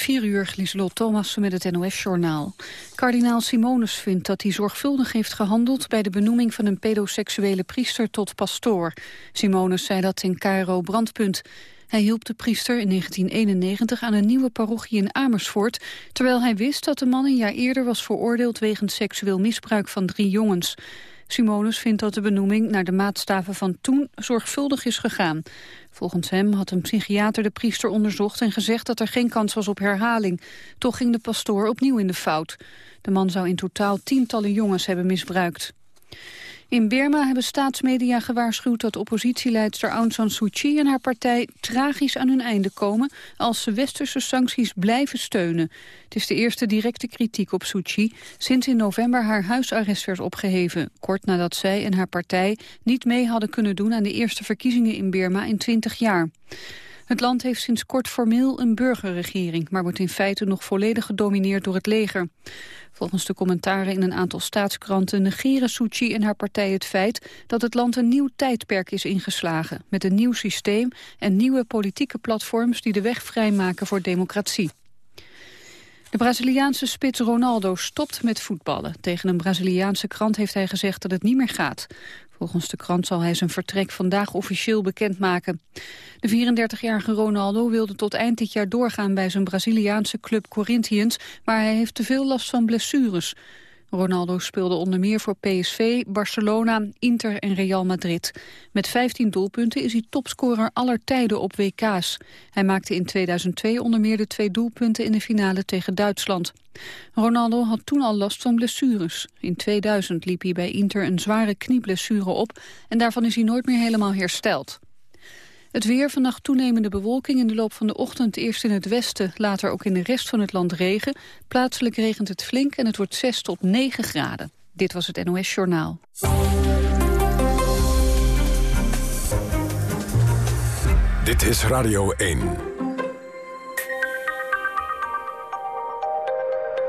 4 uur, Lieselot Thomas met het NOS-journaal. Kardinaal Simonus vindt dat hij zorgvuldig heeft gehandeld... bij de benoeming van een pedoseksuele priester tot pastoor. Simonus zei dat in Cairo Brandpunt. Hij hielp de priester in 1991 aan een nieuwe parochie in Amersfoort... terwijl hij wist dat de man een jaar eerder was veroordeeld... wegens seksueel misbruik van drie jongens. Simonus vindt dat de benoeming naar de maatstaven van toen zorgvuldig is gegaan. Volgens hem had een psychiater de priester onderzocht en gezegd dat er geen kans was op herhaling. Toch ging de pastoor opnieuw in de fout. De man zou in totaal tientallen jongens hebben misbruikt. In Burma hebben staatsmedia gewaarschuwd dat oppositieleidster Aung San Suu Kyi en haar partij tragisch aan hun einde komen als ze westerse sancties blijven steunen. Het is de eerste directe kritiek op Suu Kyi sinds in november haar huisarrest werd opgeheven, kort nadat zij en haar partij niet mee hadden kunnen doen aan de eerste verkiezingen in Burma in 20 jaar. Het land heeft sinds kort formeel een burgerregering, maar wordt in feite nog volledig gedomineerd door het leger. Volgens de commentaren in een aantal staatskranten negeren Suu Kyi en haar partij het feit dat het land een nieuw tijdperk is ingeslagen, met een nieuw systeem en nieuwe politieke platforms die de weg vrijmaken voor democratie. De Braziliaanse spits Ronaldo stopt met voetballen. Tegen een Braziliaanse krant heeft hij gezegd dat het niet meer gaat. Volgens de krant zal hij zijn vertrek vandaag officieel bekendmaken. De 34-jarige Ronaldo wilde tot eind dit jaar doorgaan bij zijn Braziliaanse club Corinthians, maar hij heeft te veel last van blessures. Ronaldo speelde onder meer voor PSV, Barcelona, Inter en Real Madrid. Met 15 doelpunten is hij topscorer aller tijden op WK's. Hij maakte in 2002 onder meer de twee doelpunten in de finale tegen Duitsland. Ronaldo had toen al last van blessures. In 2000 liep hij bij Inter een zware knieblessure op... en daarvan is hij nooit meer helemaal hersteld. Het weer, vannacht toenemende bewolking in de loop van de ochtend eerst in het westen, later ook in de rest van het land regen. Plaatselijk regent het flink en het wordt 6 tot 9 graden. Dit was het NOS Journaal. Dit is Radio 1.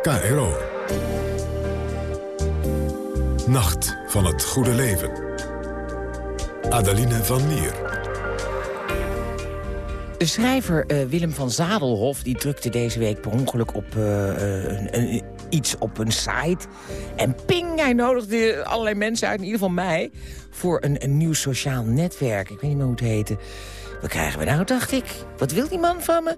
KRO. Nacht van het goede leven. Adeline van Nier. De schrijver uh, Willem van Zadelhof die drukte deze week per ongeluk op een, een, iets op een site. En ping, hij nodigde allerlei mensen uit, in ieder geval mij... voor een, een nieuw sociaal netwerk. Ik weet niet meer hoe het heette. Wat krijgen we nou, dacht ik? Wat wil die man van me?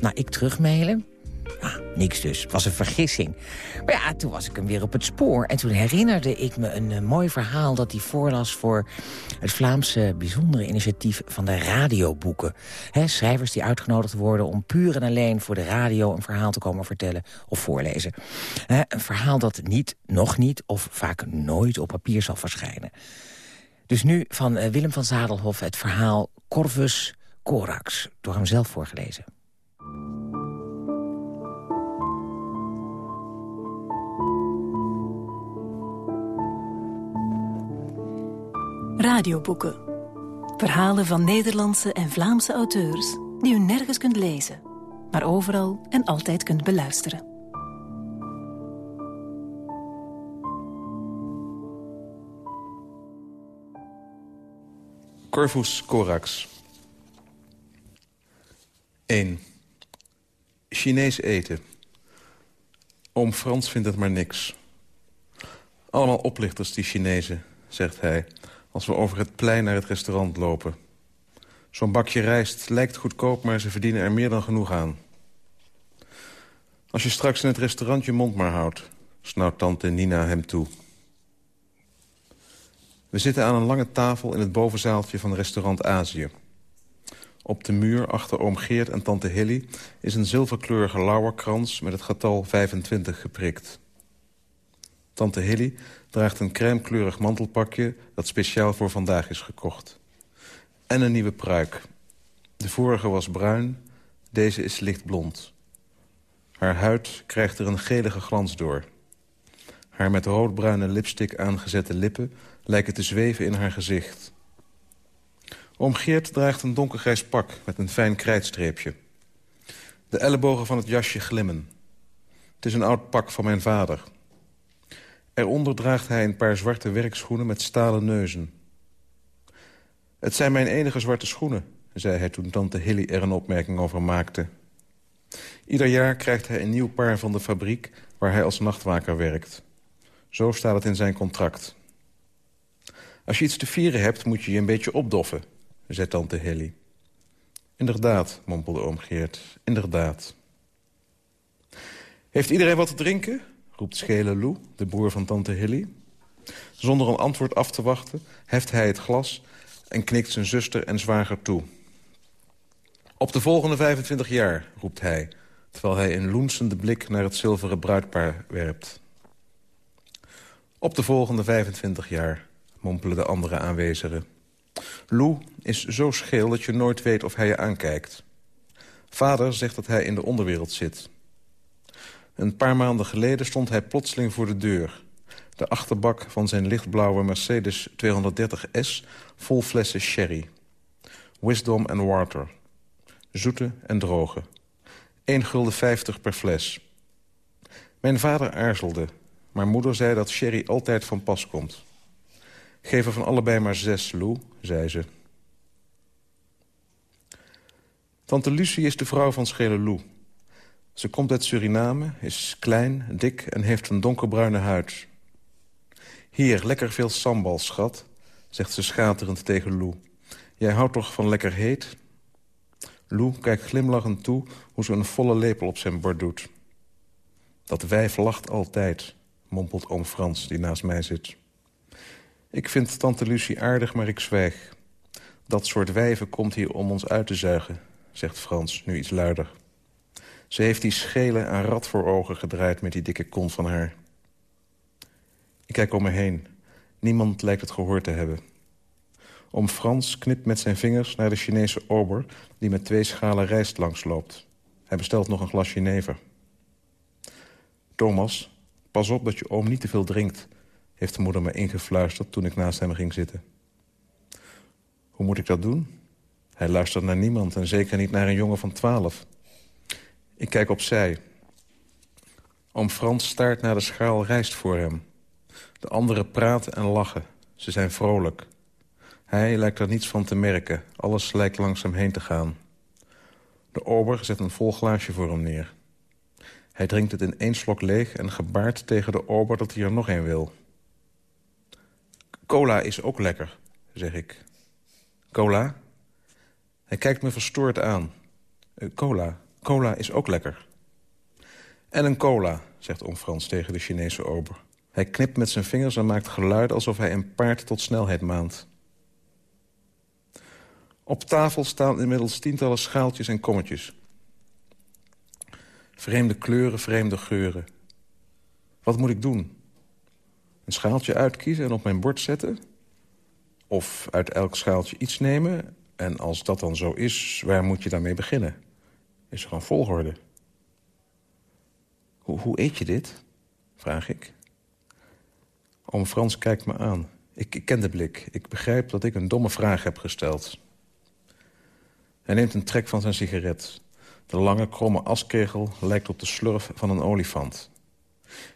Nou, ik terugmailen. Ah, niks dus. Het was een vergissing. Maar ja, toen was ik hem weer op het spoor. En toen herinnerde ik me een, eh, mooi verhaal dat hij voorlas... voor het Vlaamse bijzondere initiatief van de radioboeken. schrijvers die uitgenodigd worden om puur en alleen voor de radio... een verhaal te komen vertellen of voorlezen. een verhaal dat niet, nog niet of vaak nooit op papier zal verschijnen. Dus nu van uh, Willem van Zadelhof het verhaal Corvus Corax. Door hem zelf voorgelezen. Radioboeken. Verhalen van Nederlandse en Vlaamse auteurs die u nergens kunt lezen, maar overal en altijd kunt beluisteren. Corvus Corax 1. Chinees eten. Oom Frans vindt het maar niks. Allemaal oplichters, die Chinezen, zegt hij als we over het plein naar het restaurant lopen. Zo'n bakje rijst lijkt goedkoop, maar ze verdienen er meer dan genoeg aan. Als je straks in het restaurant je mond maar houdt, snauwt tante Nina hem toe. We zitten aan een lange tafel in het bovenzaaltje van restaurant Azië. Op de muur achter oom Geert en tante Hilly is een zilverkleurige lauwerkrans met het getal 25 geprikt. Tante Hilly draagt een crèmekleurig mantelpakje... dat speciaal voor vandaag is gekocht. En een nieuwe pruik. De vorige was bruin, deze is lichtblond. Haar huid krijgt er een gelige glans door. Haar met roodbruine lipstick aangezette lippen... lijken te zweven in haar gezicht. Oom Geert draagt een donkergrijs pak met een fijn krijtstreepje. De ellebogen van het jasje glimmen. Het is een oud pak van mijn vader... Eronder draagt hij een paar zwarte werkschoenen met stalen neuzen. Het zijn mijn enige zwarte schoenen, zei hij toen tante Hilly er een opmerking over maakte. Ieder jaar krijgt hij een nieuw paar van de fabriek waar hij als nachtwaker werkt. Zo staat het in zijn contract. Als je iets te vieren hebt, moet je je een beetje opdoffen, zei tante Hilly. Inderdaad, mompelde oom Geert, inderdaad. Heeft iedereen wat te drinken? Roept Schele Lou, de broer van tante Hilly. Zonder een antwoord af te wachten, heft hij het glas... en knikt zijn zuster en zwager toe. Op de volgende 25 jaar, roept hij... terwijl hij een loensende blik naar het zilveren bruidpaar werpt. Op de volgende 25 jaar, mompelen de andere aanwezigen. Lou is zo scheel dat je nooit weet of hij je aankijkt. Vader zegt dat hij in de onderwereld zit. Een paar maanden geleden stond hij plotseling voor de deur. De achterbak van zijn lichtblauwe Mercedes 230S vol flessen sherry. Wisdom and water. Zoete en droge. 1 gulden 50 per fles. Mijn vader aarzelde, maar moeder zei dat sherry altijd van pas komt. Geef er van allebei maar zes, Lou, zei ze. Tante Lucie is de vrouw van Schele Lou. Ze komt uit Suriname, is klein, dik en heeft een donkerbruine huid. Hier, lekker veel sambal, schat, zegt ze schaterend tegen Lou. Jij houdt toch van lekker heet? Lou kijkt glimlachend toe hoe ze een volle lepel op zijn bord doet. Dat wijf lacht altijd, mompelt oom Frans, die naast mij zit. Ik vind tante Lucie aardig, maar ik zwijg. Dat soort wijven komt hier om ons uit te zuigen, zegt Frans, nu iets luider. Ze heeft die schele en rat voor ogen gedraaid met die dikke kont van haar. Ik kijk om me heen. Niemand lijkt het gehoord te hebben. Om Frans knipt met zijn vingers naar de Chinese ober... die met twee schalen rijst langsloopt. Hij bestelt nog een glas jenever. Thomas, pas op dat je oom niet te veel drinkt... heeft de moeder me ingefluisterd toen ik naast hem ging zitten. Hoe moet ik dat doen? Hij luistert naar niemand en zeker niet naar een jongen van twaalf. Ik kijk opzij. Oom Frans staart naar de schaal rijst voor hem. De anderen praten en lachen. Ze zijn vrolijk. Hij lijkt er niets van te merken. Alles lijkt langs hem heen te gaan. De ober zet een vol glaasje voor hem neer. Hij drinkt het in één slok leeg en gebaart tegen de ober dat hij er nog een wil. Cola is ook lekker, zeg ik. Cola? Hij kijkt me verstoord aan. Uh, cola, cola is ook lekker. En een cola, zegt oom Frans tegen de Chinese ober. Hij knipt met zijn vingers en maakt geluid alsof hij een paard tot snelheid maant. Op tafel staan inmiddels tientallen schaaltjes en kommetjes. Vreemde kleuren, vreemde geuren. Wat moet ik doen? Een schaaltje uitkiezen en op mijn bord zetten? Of uit elk schaaltje iets nemen? En als dat dan zo is, waar moet je daarmee beginnen? Is er een volgorde? Hoe, hoe eet je dit? Vraag ik. Oom Frans kijkt me aan. Ik, ik ken de blik. Ik begrijp dat ik een domme vraag heb gesteld. Hij neemt een trek van zijn sigaret. De lange, kromme askegel lijkt op de slurf van een olifant.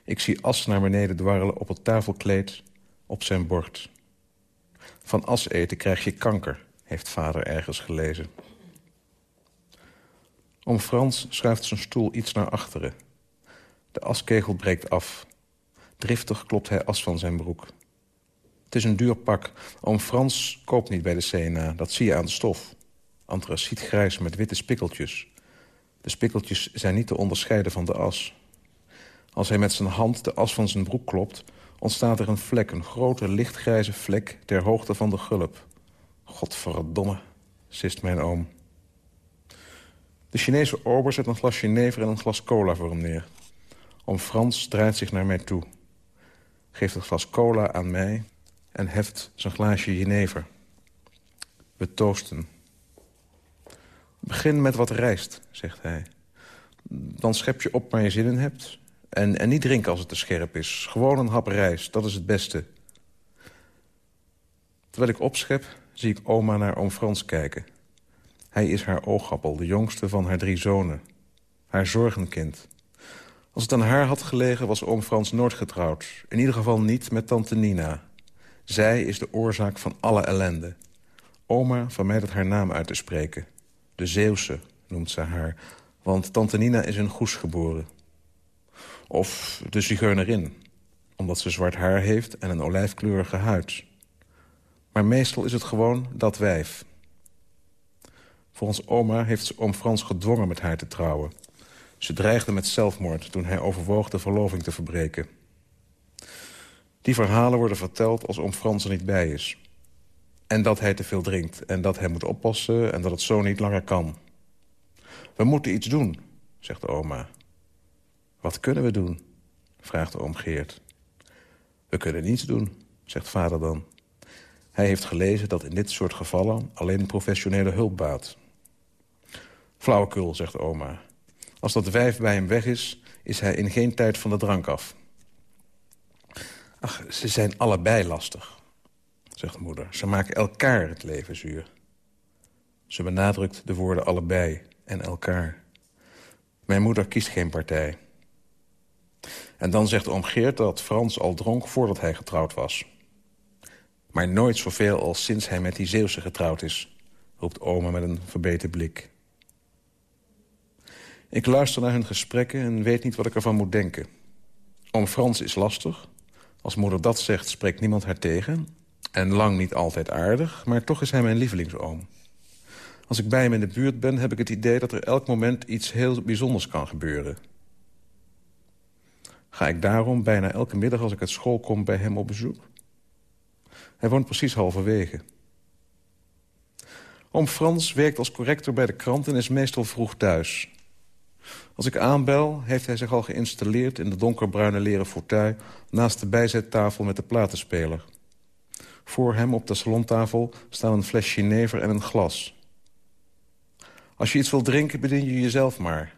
Ik zie as naar beneden dwarrelen op het tafelkleed, op zijn bord. Van as eten krijg je kanker, heeft vader ergens gelezen. Om Frans schuift zijn stoel iets naar achteren. De askegel breekt af. Driftig klopt hij as van zijn broek. Het is een duur pak. Oom Frans koopt niet bij de CNA. Dat zie je aan de stof. Antracietgrijs met witte spikkeltjes. De spikkeltjes zijn niet te onderscheiden van de as. Als hij met zijn hand de as van zijn broek klopt... ontstaat er een vlek, een grote lichtgrijze vlek... ter hoogte van de gulp. Godverdomme, sist mijn oom. De Chinese ober zet een glas jenever en een glas cola voor hem neer. Oom Frans draait zich naar mij toe. Geeft het glas cola aan mij en heft zijn glaasje jenever. We toosten. Begin met wat rijst, zegt hij. Dan schep je op waar je zin in hebt. En, en niet drinken als het te scherp is. Gewoon een hap rijst, dat is het beste. Terwijl ik opschep, zie ik oma naar oom Frans kijken. Hij is haar oogappel, de jongste van haar drie zonen. Haar zorgenkind. Als het aan haar had gelegen, was oom Frans nooit getrouwd. In ieder geval niet met tante Nina. Zij is de oorzaak van alle ellende. Oma vermijdert haar naam uit te spreken. De Zeeuwse noemt ze haar. Want tante Nina is in Goes geboren. Of de zigeunerin, omdat ze zwart haar heeft en een olijfkleurige huid. Maar meestal is het gewoon dat wijf. Volgens oma heeft ze oom Frans gedwongen met haar te trouwen. Ze dreigde met zelfmoord toen hij overwoog de verloving te verbreken. Die verhalen worden verteld als oom Frans er niet bij is. En dat hij te veel drinkt en dat hij moet oppassen en dat het zo niet langer kan. We moeten iets doen, zegt oma. Wat kunnen we doen? vraagt oom Geert. We kunnen niets doen, zegt vader dan. Hij heeft gelezen dat in dit soort gevallen alleen professionele hulp baat. Flauwekul, zegt oma. Als dat wijf bij hem weg is, is hij in geen tijd van de drank af. Ach, ze zijn allebei lastig, zegt moeder. Ze maken elkaar het leven zuur. Ze benadrukt de woorden allebei en elkaar. Mijn moeder kiest geen partij. En dan zegt oom Geert dat Frans al dronk voordat hij getrouwd was. Maar nooit zoveel als sinds hij met die Zeeuwse getrouwd is... roept oma met een verbeten blik. Ik luister naar hun gesprekken en weet niet wat ik ervan moet denken. Oom Frans is lastig. Als moeder dat zegt, spreekt niemand haar tegen. En lang niet altijd aardig, maar toch is hij mijn lievelingsoom. Als ik bij hem in de buurt ben, heb ik het idee dat er elk moment iets heel bijzonders kan gebeuren. Ga ik daarom bijna elke middag als ik uit school kom bij hem op bezoek? Hij woont precies halverwege. Oom Frans werkt als corrector bij de krant en is meestal vroeg thuis. Als ik aanbel, heeft hij zich al geïnstalleerd in de donkerbruine leren fauteuil... naast de bijzettafel met de platenspeler. Voor hem op de salontafel staan een fles Genever en een glas. Als je iets wil drinken, bedien je jezelf maar,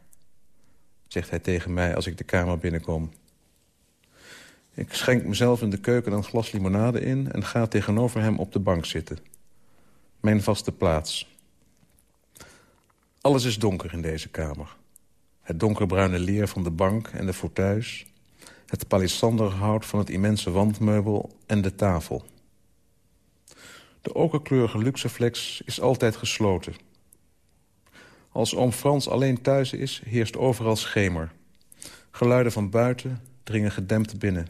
zegt hij tegen mij als ik de kamer binnenkom. Ik schenk mezelf in de keuken een glas limonade in... en ga tegenover hem op de bank zitten. Mijn vaste plaats. Alles is donker in deze kamer. Het donkerbruine leer van de bank en de fauteuils. Het palissanderhout van het immense wandmeubel en de tafel. De okerkleurige luxeflex is altijd gesloten. Als oom Frans alleen thuis is, heerst overal schemer. Geluiden van buiten dringen gedempt binnen.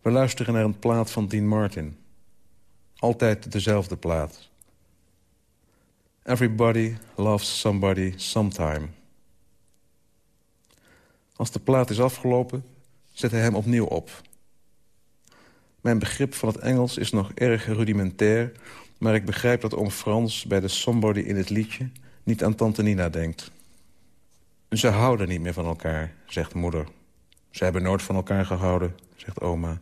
We luisteren naar een plaat van Dean Martin. Altijd dezelfde plaat. Everybody loves somebody sometime. Als de plaat is afgelopen, zet hij hem opnieuw op. Mijn begrip van het Engels is nog erg rudimentair... maar ik begrijp dat oom Frans bij de somebody in het liedje... niet aan tante Nina denkt. Ze houden niet meer van elkaar, zegt moeder. Ze hebben nooit van elkaar gehouden, zegt oma.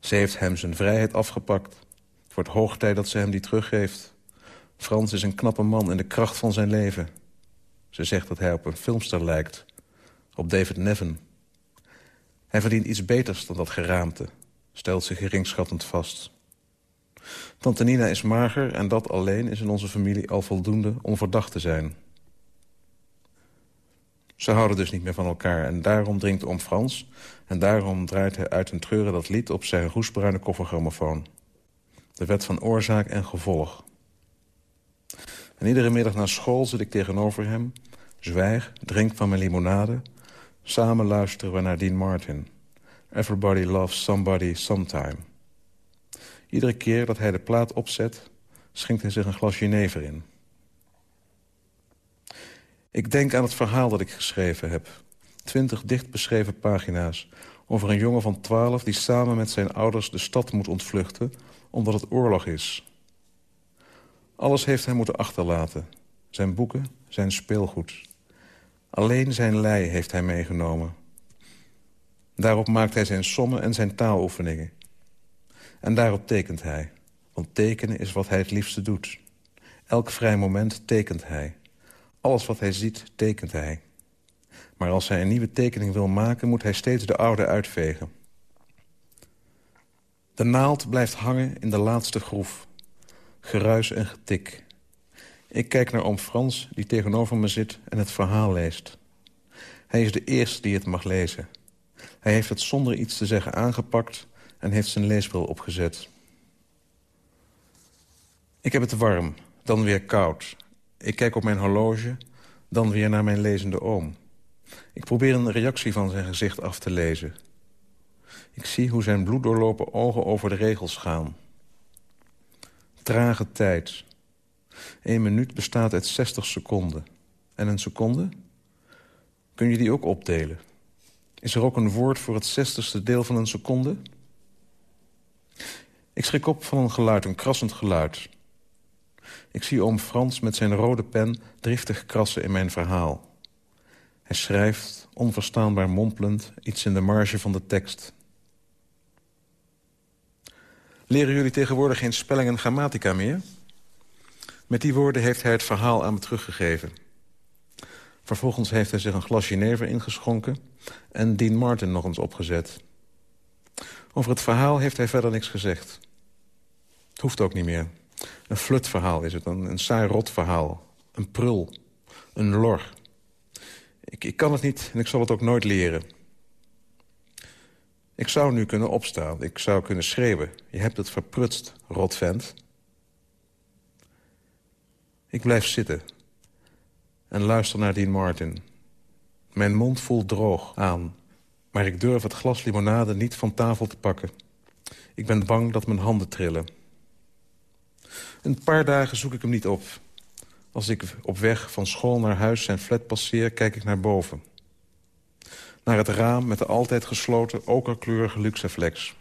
Ze heeft hem zijn vrijheid afgepakt. Het wordt hoog tijd dat ze hem die teruggeeft. Frans is een knappe man in de kracht van zijn leven. Ze zegt dat hij op een filmster lijkt op David Nevin. Hij verdient iets beters dan dat geraamte, stelt ze geringschattend vast. Tante Nina is mager en dat alleen is in onze familie al voldoende om verdacht te zijn. Ze houden dus niet meer van elkaar en daarom drinkt om Frans... en daarom draait hij uit een treuren dat lied op zijn roesbruine koffergrammofoon. De wet van oorzaak en gevolg. En iedere middag na school zit ik tegenover hem... zwijg, drink van mijn limonade Samen luisteren we naar Dean Martin. Everybody loves somebody sometime. Iedere keer dat hij de plaat opzet, schenkt hij zich een glas jenever in. Ik denk aan het verhaal dat ik geschreven heb. Twintig dicht beschreven pagina's over een jongen van twaalf... die samen met zijn ouders de stad moet ontvluchten omdat het oorlog is. Alles heeft hij moeten achterlaten. Zijn boeken, zijn speelgoed. Alleen zijn lei heeft hij meegenomen. Daarop maakt hij zijn sommen en zijn taaloefeningen. En daarop tekent hij. Want tekenen is wat hij het liefste doet. Elk vrij moment tekent hij. Alles wat hij ziet, tekent hij. Maar als hij een nieuwe tekening wil maken... moet hij steeds de oude uitvegen. De naald blijft hangen in de laatste groef. Geruis en getik. Ik kijk naar oom Frans, die tegenover me zit en het verhaal leest. Hij is de eerste die het mag lezen. Hij heeft het zonder iets te zeggen aangepakt en heeft zijn leesbril opgezet. Ik heb het warm, dan weer koud. Ik kijk op mijn horloge. Dan weer naar mijn lezende oom. Ik probeer een reactie van zijn gezicht af te lezen. Ik zie hoe zijn bloeddoorlopen ogen over de regels gaan. Trage tijd. Een minuut bestaat uit 60 seconden. En een seconde? Kun je die ook opdelen? Is er ook een woord voor het zestigste deel van een seconde? Ik schrik op van een geluid, een krassend geluid. Ik zie oom Frans met zijn rode pen driftig krassen in mijn verhaal. Hij schrijft, onverstaanbaar mompelend, iets in de marge van de tekst. Leren jullie tegenwoordig geen spelling en grammatica meer? Met die woorden heeft hij het verhaal aan me teruggegeven. Vervolgens heeft hij zich een glas jenever ingeschonken... en Dean Martin nog eens opgezet. Over het verhaal heeft hij verder niks gezegd. Het hoeft ook niet meer. Een flutverhaal is het, een, een saai rot verhaal. Een prul, een lor. Ik, ik kan het niet en ik zal het ook nooit leren. Ik zou nu kunnen opstaan. Ik zou kunnen schreeuwen. Je hebt het verprutst, rotvent. Ik blijf zitten. En luister naar Dean Martin. Mijn mond voelt droog aan. Maar ik durf het glas limonade niet van tafel te pakken. Ik ben bang dat mijn handen trillen. Een paar dagen zoek ik hem niet op. Als ik op weg van school naar huis zijn flat passeer, kijk ik naar boven. Naar het raam met de altijd gesloten, okerkleurige luxeflex.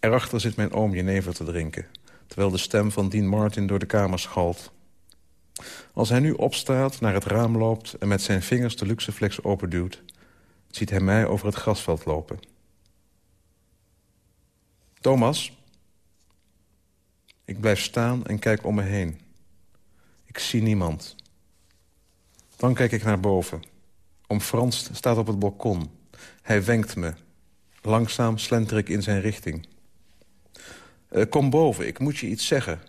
Erachter zit mijn oom jenever te drinken... terwijl de stem van Dean Martin door de kamer schalt. Als hij nu opstaat, naar het raam loopt... en met zijn vingers de luxeflex openduwt... ziet hij mij over het grasveld lopen. Thomas? Ik blijf staan en kijk om me heen. Ik zie niemand. Dan kijk ik naar boven. Om Frans staat op het balkon. Hij wenkt me. Langzaam slenter ik in zijn richting. Uh, kom boven, ik moet je iets zeggen,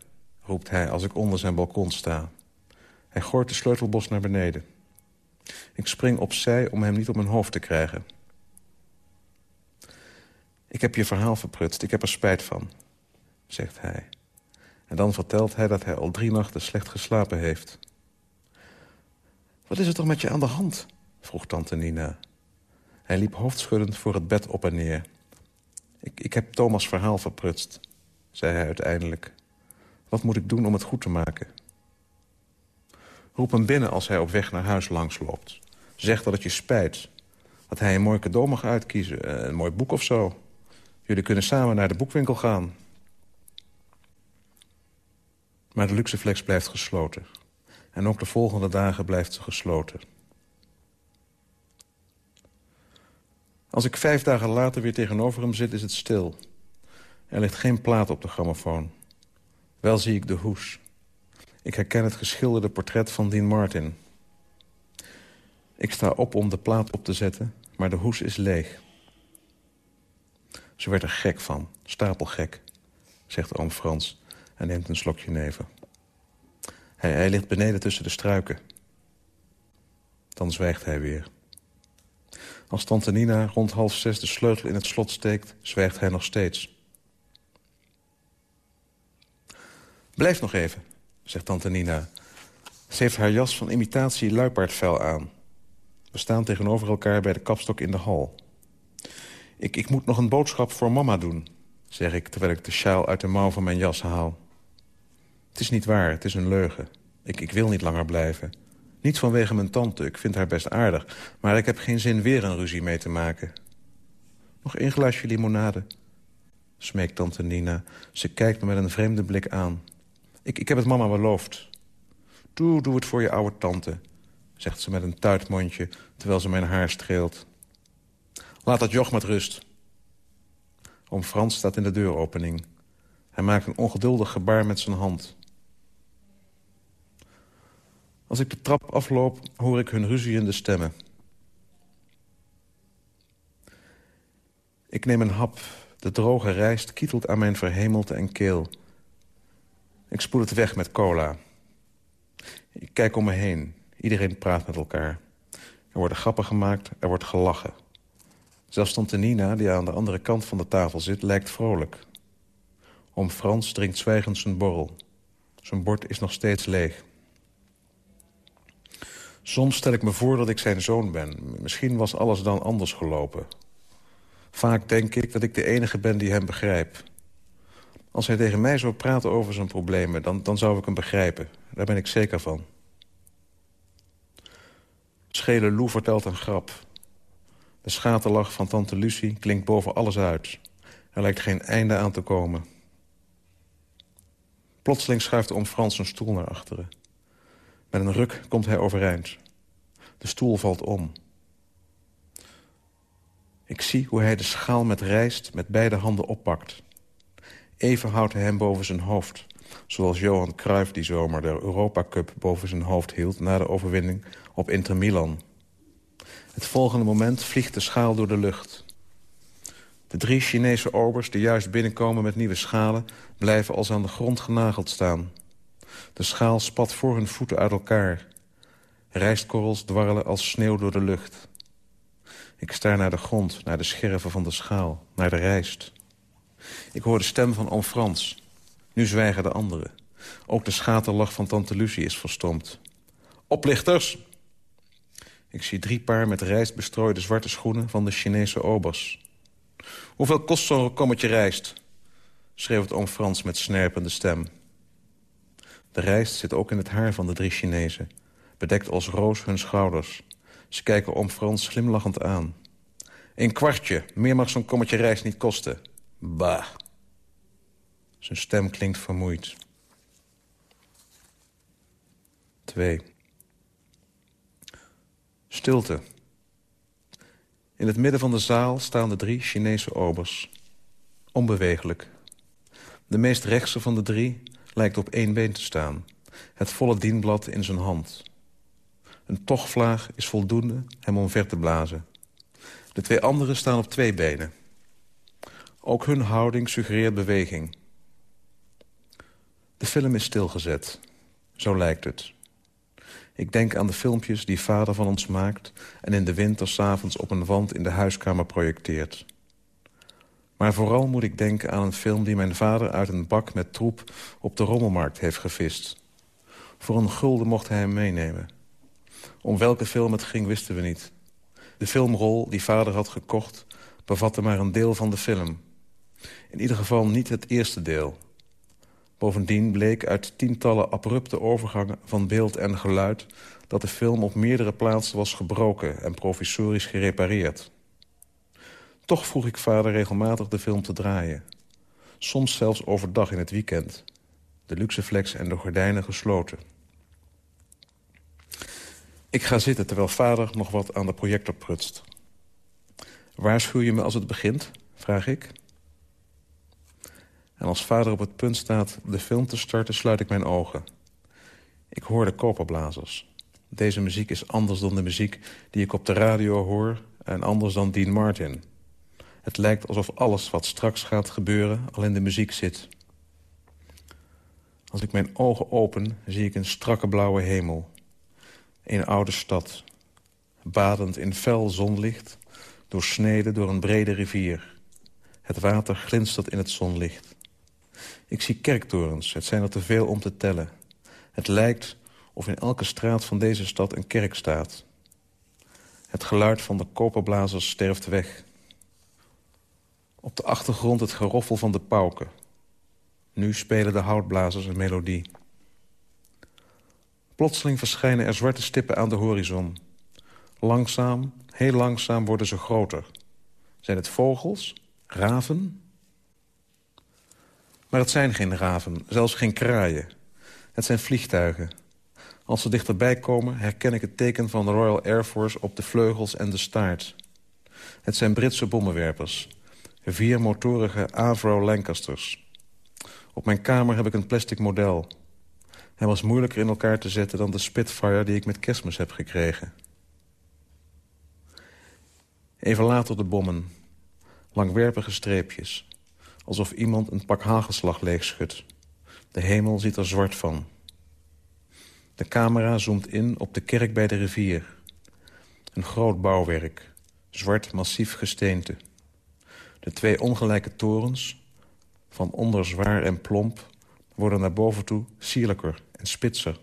roept hij als ik onder zijn balkon sta. Hij gooit de sleutelbos naar beneden. Ik spring opzij om hem niet op mijn hoofd te krijgen. Ik heb je verhaal verprutst, ik heb er spijt van, zegt hij. En dan vertelt hij dat hij al drie nachten slecht geslapen heeft. Wat is er toch met je aan de hand? vroeg tante Nina. Hij liep hoofdschuddend voor het bed op en neer. Ik, ik heb Thomas' verhaal verprutst, zei hij uiteindelijk. Wat moet ik doen om het goed te maken? Roep hem binnen als hij op weg naar huis langsloopt. Zeg dat het je spijt. Dat hij een mooi cadeau mag uitkiezen, eh, een mooi boek of zo. Jullie kunnen samen naar de boekwinkel gaan. Maar de Luxeflex blijft gesloten. En ook de volgende dagen blijft ze gesloten. Als ik vijf dagen later weer tegenover hem zit, is het stil. Er ligt geen plaat op de grammofoon. Wel zie ik de hoes. Ik herken het geschilderde portret van Dean Martin. Ik sta op om de plaat op te zetten, maar de hoes is leeg. Ze werd er gek van, stapelgek, zegt oom Frans en neemt een slokje neven. Hij, hij ligt beneden tussen de struiken. Dan zwijgt hij weer. Als tante Nina rond half zes de sleutel in het slot steekt, zwijgt hij nog steeds. Blijf nog even, zegt tante Nina. Ze heeft haar jas van imitatie luipaardvel aan. We staan tegenover elkaar bij de kapstok in de hal. Ik, ik moet nog een boodschap voor mama doen, zeg ik... terwijl ik de sjaal uit de mouw van mijn jas haal. Het is niet waar, het is een leugen. Ik, ik wil niet langer blijven. Niet vanwege mijn tante, ik vind haar best aardig. Maar ik heb geen zin weer een ruzie mee te maken. Nog één glaasje limonade, smeekt tante Nina. Ze kijkt me met een vreemde blik aan. Ik, ik heb het mama beloofd. Doe, doe het voor je oude tante, zegt ze met een tuitmondje... terwijl ze mijn haar streelt. Laat dat joch met rust. Oom Frans staat in de deuropening. Hij maakt een ongeduldig gebaar met zijn hand. Als ik de trap afloop, hoor ik hun ruziende stemmen. Ik neem een hap. De droge rijst kietelt aan mijn verhemelte en keel. Ik spoel het weg met cola. Ik kijk om me heen. Iedereen praat met elkaar. Er worden grappen gemaakt, er wordt gelachen. Zelfs tante Nina, die aan de andere kant van de tafel zit, lijkt vrolijk. Om Frans drinkt zwijgend zijn borrel. Zijn bord is nog steeds leeg. Soms stel ik me voor dat ik zijn zoon ben. Misschien was alles dan anders gelopen. Vaak denk ik dat ik de enige ben die hem begrijpt. Als hij tegen mij zou praten over zijn problemen... Dan, dan zou ik hem begrijpen. Daar ben ik zeker van. Schele Lou vertelt een grap. De schaterlach van tante Lucie klinkt boven alles uit. Er lijkt geen einde aan te komen. Plotseling schuift om Frans een stoel naar achteren. Met een ruk komt hij overeind. De stoel valt om. Ik zie hoe hij de schaal met rijst met beide handen oppakt. Even houdt hij hem boven zijn hoofd. Zoals Johan Cruijff die zomer de Europa Cup boven zijn hoofd hield... na de overwinning op Inter Milan. Het volgende moment vliegt de schaal door de lucht. De drie Chinese obers die juist binnenkomen met nieuwe schalen... blijven als aan de grond genageld staan. De schaal spat voor hun voeten uit elkaar. Rijstkorrels dwarrelen als sneeuw door de lucht. Ik staar naar de grond, naar de scherven van de schaal, naar de rijst. Ik hoor de stem van oom Frans. Nu zwijgen de anderen. Ook de schaterlach van tante Lucie is verstomd. Oplichters! Ik zie drie paar met rijst bestrooide zwarte schoenen van de Chinese obers. Hoeveel kost zo'n kommetje rijst? schreeuwt oom Frans met snerpende stem. De rijst zit ook in het haar van de drie Chinezen. Bedekt als roos hun schouders. Ze kijken oom Frans glimlachend aan. Een kwartje, meer mag zo'n kommetje rijst niet kosten. Bah. Zijn stem klinkt vermoeid. 2. Stilte. In het midden van de zaal staan de drie Chinese obers. Onbewegelijk. De meest rechtse van de drie lijkt op één been te staan. Het volle dienblad in zijn hand. Een tochvlaag is voldoende hem omver te blazen. De twee anderen staan op twee benen. Ook hun houding suggereert beweging. De film is stilgezet. Zo lijkt het. Ik denk aan de filmpjes die vader van ons maakt... en in de winter s'avonds op een wand in de huiskamer projecteert. Maar vooral moet ik denken aan een film die mijn vader uit een bak met troep... op de rommelmarkt heeft gevist. Voor een gulden mocht hij hem meenemen. Om welke film het ging wisten we niet. De filmrol die vader had gekocht bevatte maar een deel van de film. In ieder geval niet het eerste deel. Bovendien bleek uit tientallen abrupte overgangen van beeld en geluid... dat de film op meerdere plaatsen was gebroken en provisorisch gerepareerd. Toch vroeg ik vader regelmatig de film te draaien. Soms zelfs overdag in het weekend. De luxeflex en de gordijnen gesloten. Ik ga zitten terwijl vader nog wat aan de projector prutst. Waarschuw je me als het begint? Vraag ik. En als vader op het punt staat de film te starten, sluit ik mijn ogen. Ik hoor de koperblazers. Deze muziek is anders dan de muziek die ik op de radio hoor... en anders dan Dean Martin. Het lijkt alsof alles wat straks gaat gebeuren al in de muziek zit. Als ik mijn ogen open, zie ik een strakke blauwe hemel. Een oude stad, badend in fel zonlicht... doorsneden door een brede rivier. Het water glinstert in het zonlicht. Ik zie kerktorens, het zijn er te veel om te tellen. Het lijkt of in elke straat van deze stad een kerk staat. Het geluid van de koperblazers sterft weg. Op de achtergrond het geroffel van de pauken. Nu spelen de houtblazers een melodie. Plotseling verschijnen er zwarte stippen aan de horizon. Langzaam, heel langzaam worden ze groter. Zijn het vogels? Raven? Maar het zijn geen raven, zelfs geen kraaien. Het zijn vliegtuigen. Als ze dichterbij komen herken ik het teken van de Royal Air Force op de vleugels en de staart. Het zijn Britse bommenwerpers. Vier motorige Avro Lancasters. Op mijn kamer heb ik een plastic model. Hij was moeilijker in elkaar te zetten dan de Spitfire die ik met kerstmis heb gekregen. Even later de bommen. Langwerpige streepjes. Alsof iemand een pak hagelslag leegschudt. De hemel ziet er zwart van. De camera zoomt in op de kerk bij de rivier. Een groot bouwwerk. Zwart massief gesteente. De twee ongelijke torens, van onder zwaar en plomp... worden naar boven toe sierlijker en spitser.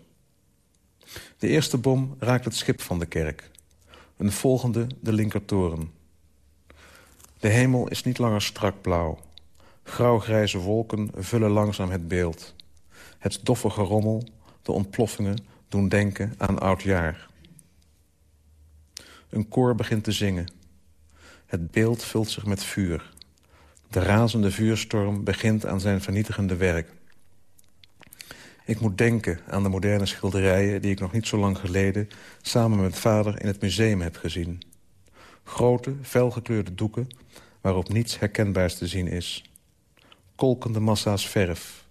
De eerste bom raakt het schip van de kerk. Een volgende de linkertoren. De hemel is niet langer strak blauw. Grauwgrijze wolken vullen langzaam het beeld. Het doffe gerommel, de ontploffingen, doen denken aan oud jaar. Een koor begint te zingen. Het beeld vult zich met vuur. De razende vuurstorm begint aan zijn vernietigende werk. Ik moet denken aan de moderne schilderijen... die ik nog niet zo lang geleden samen met vader in het museum heb gezien. Grote, felgekleurde doeken waarop niets herkenbaars te zien is. Kolkende massa's verf.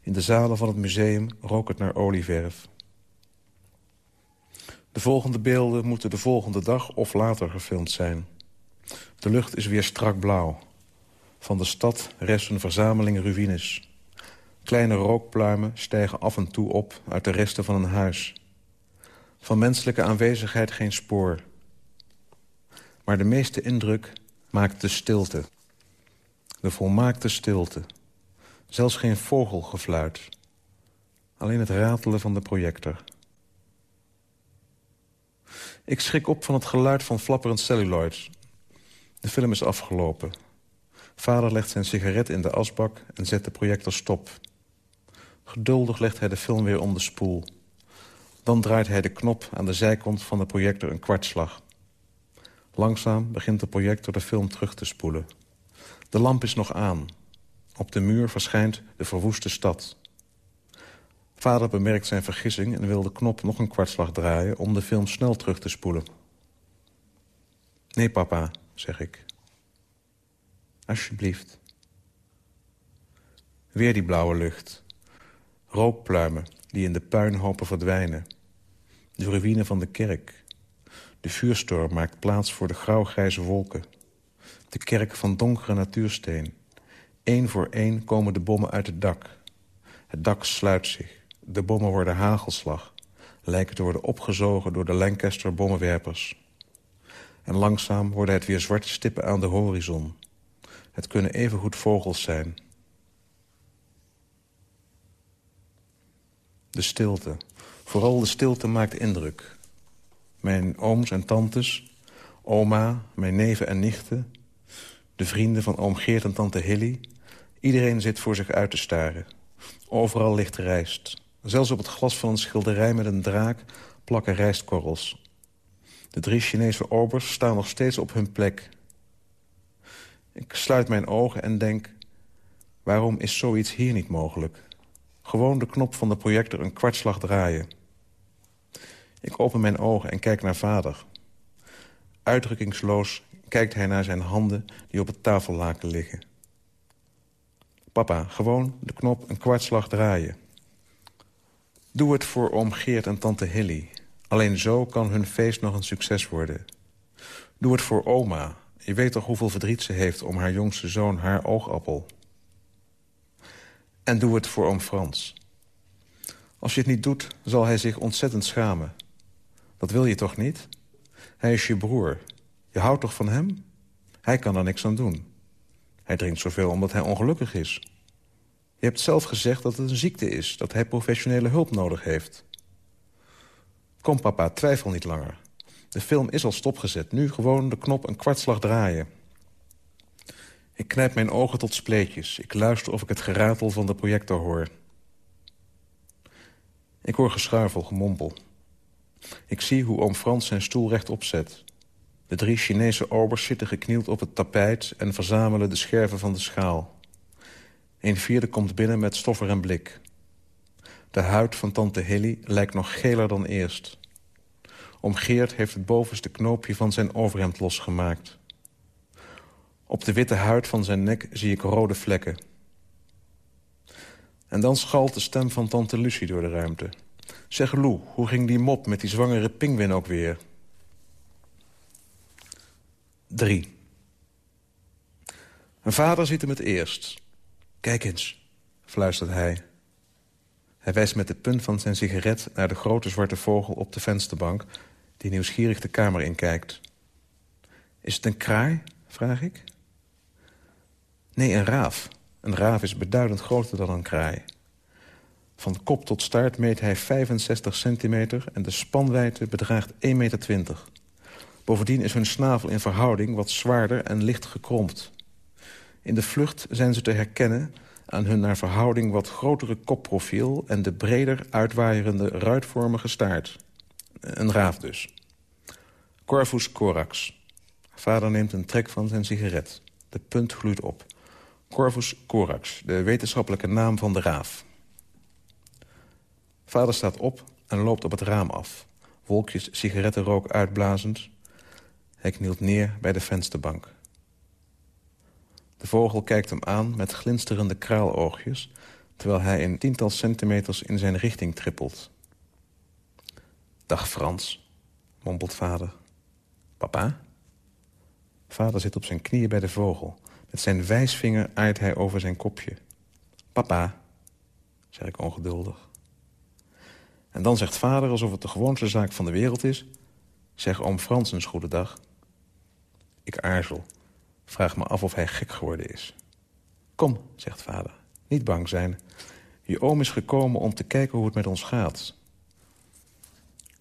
In de zalen van het museum rook het naar olieverf. De volgende beelden moeten de volgende dag of later gefilmd zijn. De lucht is weer strak blauw. Van de stad rest een verzameling ruïnes. Kleine rookpluimen stijgen af en toe op uit de resten van een huis. Van menselijke aanwezigheid geen spoor. Maar de meeste indruk maakt de stilte. De volmaakte stilte. Zelfs geen vogelgefluit. Alleen het ratelen van de projector. Ik schrik op van het geluid van flapperend celluloid. De film is afgelopen. Vader legt zijn sigaret in de asbak en zet de projector stop. Geduldig legt hij de film weer om de spoel. Dan draait hij de knop aan de zijkant van de projector een kwartslag. Langzaam begint de projector de film terug te spoelen. De lamp is nog aan. Op de muur verschijnt de verwoeste stad. Vader bemerkt zijn vergissing en wil de knop nog een kwartslag draaien... om de film snel terug te spoelen. Nee, papa, zeg ik. Alsjeblieft. Weer die blauwe lucht. Rookpluimen die in de puinhopen verdwijnen. De ruïne van de kerk. De vuurstorm maakt plaats voor de grauwgrijze wolken. De kerk van donkere natuursteen. Eén voor één komen de bommen uit het dak. Het dak sluit zich. De bommen worden hagelslag. Lijken te worden opgezogen door de Lancaster-bommenwerpers. En langzaam worden het weer zwarte stippen aan de horizon. Het kunnen evengoed vogels zijn. De stilte. Vooral de stilte maakt indruk. Mijn ooms en tantes, oma, mijn neven en nichten... de vrienden van oom Geert en tante Hilly... iedereen zit voor zich uit te staren. Overal ligt rijst. Zelfs op het glas van een schilderij met een draak plakken rijstkorrels. De drie Chinese obers staan nog steeds op hun plek. Ik sluit mijn ogen en denk... waarom is zoiets hier niet mogelijk? Gewoon de knop van de projector een kwartslag draaien. Ik open mijn ogen en kijk naar vader. Uitdrukkingsloos kijkt hij naar zijn handen die op het tafellaken liggen. Papa, gewoon de knop een kwartslag draaien. Doe het voor oom Geert en tante Hilly. Alleen zo kan hun feest nog een succes worden. Doe het voor oma. Je weet toch hoeveel verdriet ze heeft om haar jongste zoon, haar oogappel. En doe het voor oom Frans. Als je het niet doet, zal hij zich ontzettend schamen. Dat wil je toch niet? Hij is je broer. Je houdt toch van hem? Hij kan er niks aan doen. Hij drinkt zoveel omdat hij ongelukkig is. Je hebt zelf gezegd dat het een ziekte is, dat hij professionele hulp nodig heeft. Kom papa, twijfel niet langer. De film is al stopgezet, nu gewoon de knop een kwartslag draaien. Ik knijp mijn ogen tot spleetjes. Ik luister of ik het geratel van de projector hoor. Ik hoor geschuifel, gemompel. Ik zie hoe oom Frans zijn stoel rechtop zet. De drie Chinese obers zitten geknield op het tapijt... en verzamelen de scherven van de schaal. Een vierde komt binnen met stoffer en blik. De huid van tante Hilly lijkt nog geler dan eerst. Om Geert heeft het bovenste knoopje van zijn overhemd losgemaakt. Op de witte huid van zijn nek zie ik rode vlekken. En dan schalt de stem van tante Lucie door de ruimte. Zeg Lou, hoe ging die mop met die zwangere pingwin ook weer? 3. Mijn vader ziet hem het eerst. Kijk eens, fluistert hij. Hij wijst met de punt van zijn sigaret naar de grote zwarte vogel op de vensterbank... die nieuwsgierig de kamer inkijkt. Is het een kraai, vraag ik. Nee, een raaf. Een raaf is beduidend groter dan een kraai. Van kop tot staart meet hij 65 centimeter en de spanwijdte bedraagt 1,20 meter. Bovendien is hun snavel in verhouding wat zwaarder en licht gekromd. In de vlucht zijn ze te herkennen aan hun naar verhouding wat grotere kopprofiel... en de breder uitwaaierende ruitvormige staart. Een raaf dus. Corvus corax. Vader neemt een trek van zijn sigaret. De punt gloeit op. Corvus corax, de wetenschappelijke naam van de raaf. Vader staat op en loopt op het raam af. Wolkjes sigarettenrook uitblazend. Hij knielt neer bij de vensterbank. De vogel kijkt hem aan met glinsterende kraaloogjes... terwijl hij een tiental centimeters in zijn richting trippelt. Dag Frans, mompelt vader. Papa? Vader zit op zijn knieën bij de vogel. Met zijn wijsvinger aait hij over zijn kopje. Papa, zeg ik ongeduldig. En dan zegt vader, alsof het de gewoonste zaak van de wereld is... zeg oom Frans een goede dag. Ik aarzel. Vraag me af of hij gek geworden is. Kom, zegt vader. Niet bang zijn. Je oom is gekomen om te kijken hoe het met ons gaat.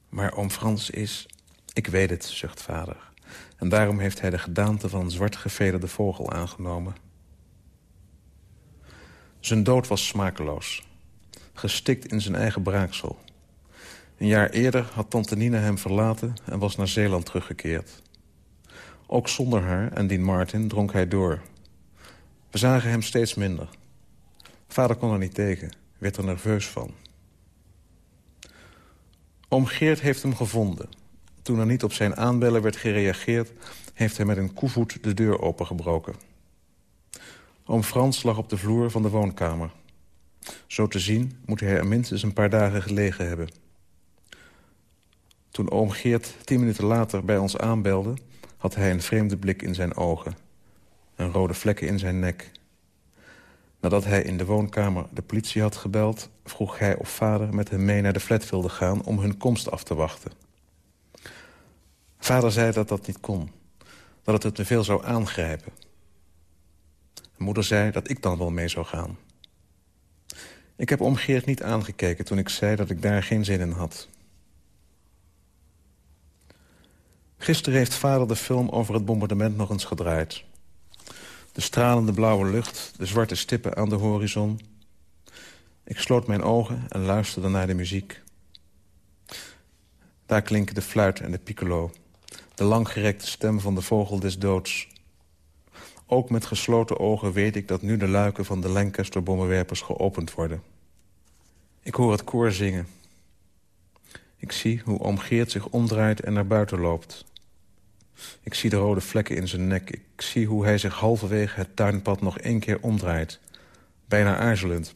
Maar oom Frans is... Ik weet het, zucht vader. En daarom heeft hij de gedaante van een zwart gevederde vogel aangenomen. Zijn dood was smakeloos. Gestikt in zijn eigen braaksel. Een jaar eerder had tante Nina hem verlaten en was naar Zeeland teruggekeerd. Ook zonder haar en Dean Martin dronk hij door. We zagen hem steeds minder. Vader kon er niet tegen, werd er nerveus van. Oom Geert heeft hem gevonden. Toen er niet op zijn aanbellen werd gereageerd... heeft hij met een koevoet de deur opengebroken. Oom Frans lag op de vloer van de woonkamer. Zo te zien moet hij er minstens een paar dagen gelegen hebben. Toen oom Geert tien minuten later bij ons aanbelde... had hij een vreemde blik in zijn ogen. Een rode vlekken in zijn nek. Nadat hij in de woonkamer de politie had gebeld... vroeg hij of vader met hem mee naar de flat wilde gaan... om hun komst af te wachten. Vader zei dat dat niet kon. Dat het het te veel zou aangrijpen. Moeder zei dat ik dan wel mee zou gaan. Ik heb omgeerd niet aangekeken toen ik zei dat ik daar geen zin in had. Gisteren heeft vader de film over het bombardement nog eens gedraaid. De stralende blauwe lucht, de zwarte stippen aan de horizon. Ik sloot mijn ogen en luisterde naar de muziek. Daar klinken de fluit en de piccolo. De langgerekte stem van de vogel des doods. Ook met gesloten ogen weet ik dat nu de luiken van de Lancaster-bommenwerpers geopend worden. Ik hoor het koor zingen. Ik zie hoe omgeerd zich omdraait en naar buiten loopt. Ik zie de rode vlekken in zijn nek. Ik zie hoe hij zich halverwege het tuinpad nog één keer omdraait. Bijna aarzelend.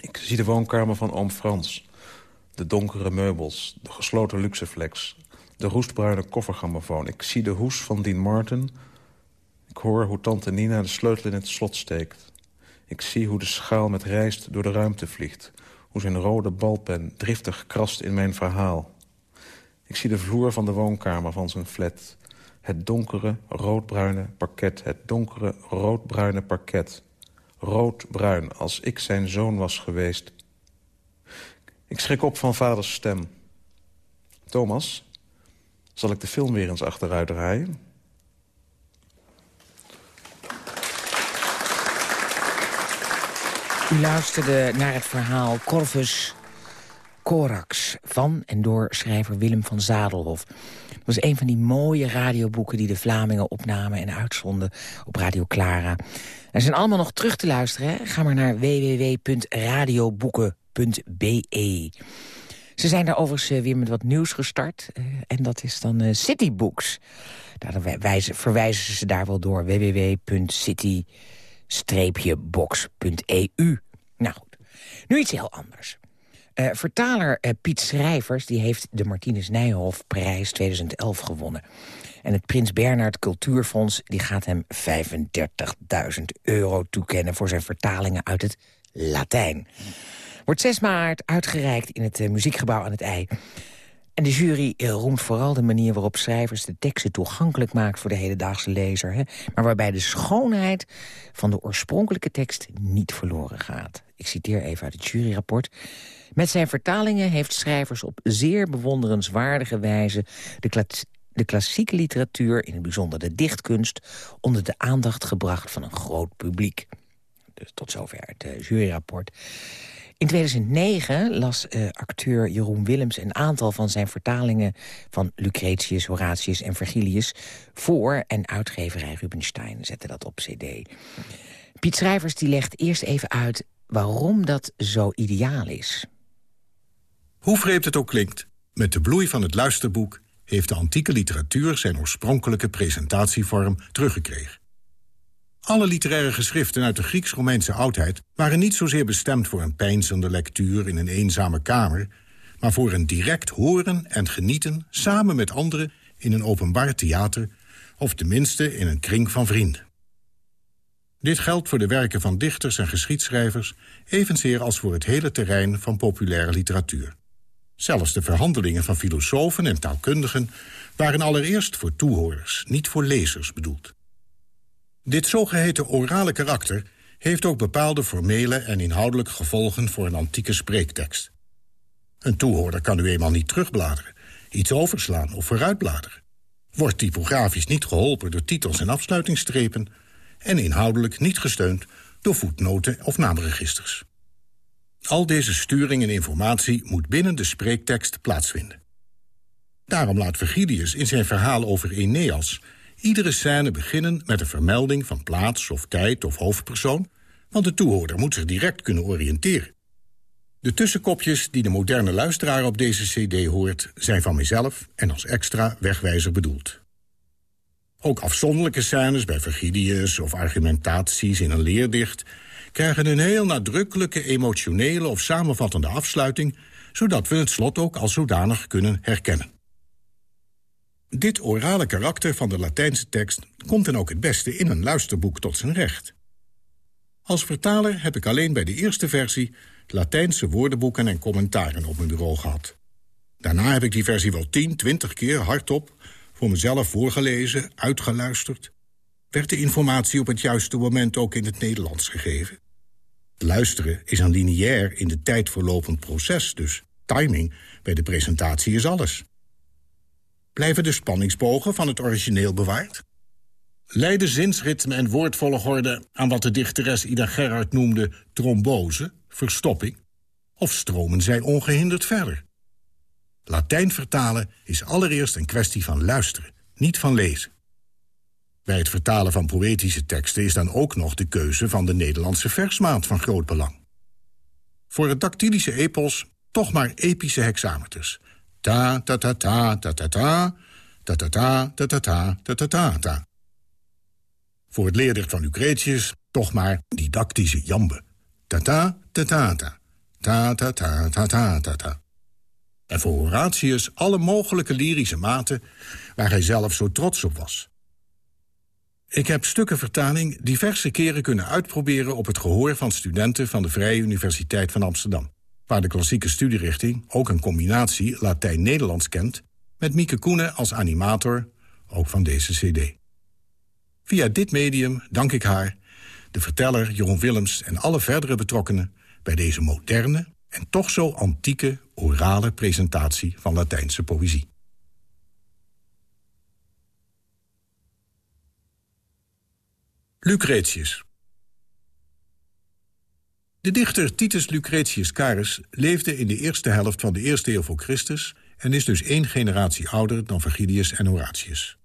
Ik zie de woonkamer van oom Frans. De donkere meubels, de gesloten luxeflex, de roestbruine koffergrammofoon. Ik zie de hoes van Dean Martin. Ik hoor hoe tante Nina de sleutel in het slot steekt. Ik zie hoe de schaal met rijst door de ruimte vliegt. Hoe zijn rode balpen driftig krast in mijn verhaal. Ik zie de vloer van de woonkamer van zijn flat. Het donkere roodbruine parket. Het donkere roodbruine parket. Roodbruin, als ik zijn zoon was geweest. Ik schrik op van vaders stem. Thomas, zal ik de film weer eens achteruit draaien? U luisterde naar het verhaal Corvus Corax van en door schrijver Willem van Zadelhof. Het was een van die mooie radioboeken die de Vlamingen opnamen en uitzonden op Radio Clara. Er zijn allemaal nog terug te luisteren. Ga maar naar www.radioboeken.be. Ze zijn daar overigens eh, weer met wat nieuws gestart. Uh, en dat is dan uh, Citybooks. Daar wijzen, verwijzen ze daar wel door. www.city-box.eu. Nou goed, nu iets heel anders. Uh, vertaler uh, Piet Schrijvers die heeft de Martinus Nijhoff prijs 2011 gewonnen. En het Prins Bernhard Cultuurfonds die gaat hem 35.000 euro toekennen... voor zijn vertalingen uit het Latijn. Wordt 6 maart uitgereikt in het uh, Muziekgebouw aan het IJ. En de jury eh, roemt vooral de manier waarop schrijvers de teksten toegankelijk maakt voor de hedendaagse lezer. Hè? Maar waarbij de schoonheid van de oorspronkelijke tekst niet verloren gaat. Ik citeer even uit het juryrapport. Met zijn vertalingen heeft schrijvers op zeer bewonderenswaardige wijze... de, de klassieke literatuur, in het bijzonder de dichtkunst... onder de aandacht gebracht van een groot publiek. Dus tot zover het uh, juryrapport. In 2009 las uh, acteur Jeroen Willems een aantal van zijn vertalingen... van Lucretius, Horatius en Vergilius voor... en uitgeverij Rubenstein zette dat op cd. Piet Schrijvers die legt eerst even uit waarom dat zo ideaal is. Hoe vreemd het ook klinkt, met de bloei van het luisterboek... heeft de antieke literatuur zijn oorspronkelijke presentatievorm teruggekregen. Alle literaire geschriften uit de Grieks-Romeinse oudheid... waren niet zozeer bestemd voor een pijnzende lectuur in een eenzame kamer... maar voor een direct horen en genieten samen met anderen... in een openbaar theater of tenminste in een kring van vrienden. Dit geldt voor de werken van dichters en geschiedschrijvers... evenzeer als voor het hele terrein van populaire literatuur. Zelfs de verhandelingen van filosofen en taalkundigen... waren allereerst voor toehoorders, niet voor lezers bedoeld. Dit zogeheten orale karakter heeft ook bepaalde formele en inhoudelijke gevolgen voor een antieke spreektekst. Een toehoorder kan nu eenmaal niet terugbladeren, iets overslaan of vooruitbladeren. Wordt typografisch niet geholpen door titels en afsluitingsstrepen... en inhoudelijk niet gesteund door voetnoten of naamregisters. Al deze sturing en informatie moet binnen de spreektekst plaatsvinden. Daarom laat Vergilius in zijn verhaal over Eneas iedere scène beginnen met een vermelding van plaats of tijd of hoofdpersoon, want de toehoorder moet zich direct kunnen oriënteren. De tussenkopjes die de moderne luisteraar op deze cd hoort... zijn van mezelf en als extra wegwijzer bedoeld. Ook afzonderlijke scènes bij Vergilius of argumentaties in een leerdicht... krijgen een heel nadrukkelijke emotionele of samenvattende afsluiting... zodat we het slot ook als zodanig kunnen herkennen. Dit orale karakter van de Latijnse tekst komt dan ook het beste in een luisterboek tot zijn recht. Als vertaler heb ik alleen bij de eerste versie Latijnse woordenboeken en commentaren op mijn bureau gehad. Daarna heb ik die versie wel 10, 20 keer hardop voor mezelf voorgelezen, uitgeluisterd. Werd de informatie op het juiste moment ook in het Nederlands gegeven? Luisteren is een lineair in de tijd verlopend proces, dus timing bij de presentatie is alles. Blijven de spanningsbogen van het origineel bewaard? Leiden zinsritme en woordvolgorde aan wat de dichteres Ida Gerhard noemde trombose, verstopping? Of stromen zij ongehinderd verder? Latijn vertalen is allereerst een kwestie van luisteren, niet van lezen. Bij het vertalen van poëtische teksten is dan ook nog de keuze van de Nederlandse versmaat van groot belang. Voor het dactylische epos toch maar epische hexameters, Ta, ta, ta, ta, ta, ta, ta. Ta, ta, ta, ta, ta, ta, ta, ta, ta, ta. Voor het leerdicht van Lucretius toch maar didactische jambe. Ta, ta, ta, ta, ta. Ta, ta, ta, ta, ta, ta, ta. En voor Horatius alle mogelijke lyrische maten... waar hij zelf zo trots op was. Ik heb stukkenvertaling diverse keren kunnen uitproberen... op het gehoor van studenten van de Vrije Universiteit van Amsterdam waar de klassieke studierichting ook een combinatie Latijn-Nederlands kent... met Mieke Koenen als animator, ook van deze cd. Via dit medium dank ik haar, de verteller Jeroen Willems... en alle verdere betrokkenen bij deze moderne en toch zo antieke orale presentatie van Latijnse poëzie. Lucretius de dichter Titus Lucretius Carus leefde in de eerste helft van de eerste eeuw voor Christus... en is dus één generatie ouder dan Vergilius en Horatius.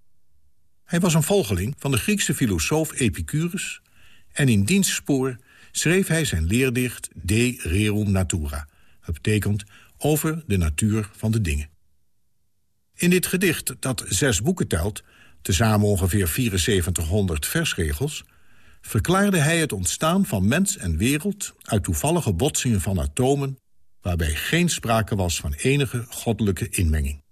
Hij was een volgeling van de Griekse filosoof Epicurus... en in diens spoor schreef hij zijn leerdicht De Rerum Natura. Dat betekent over de natuur van de dingen. In dit gedicht, dat zes boeken telt, tezamen ongeveer 7400 versregels verklaarde hij het ontstaan van mens en wereld... uit toevallige botsingen van atomen... waarbij geen sprake was van enige goddelijke inmenging.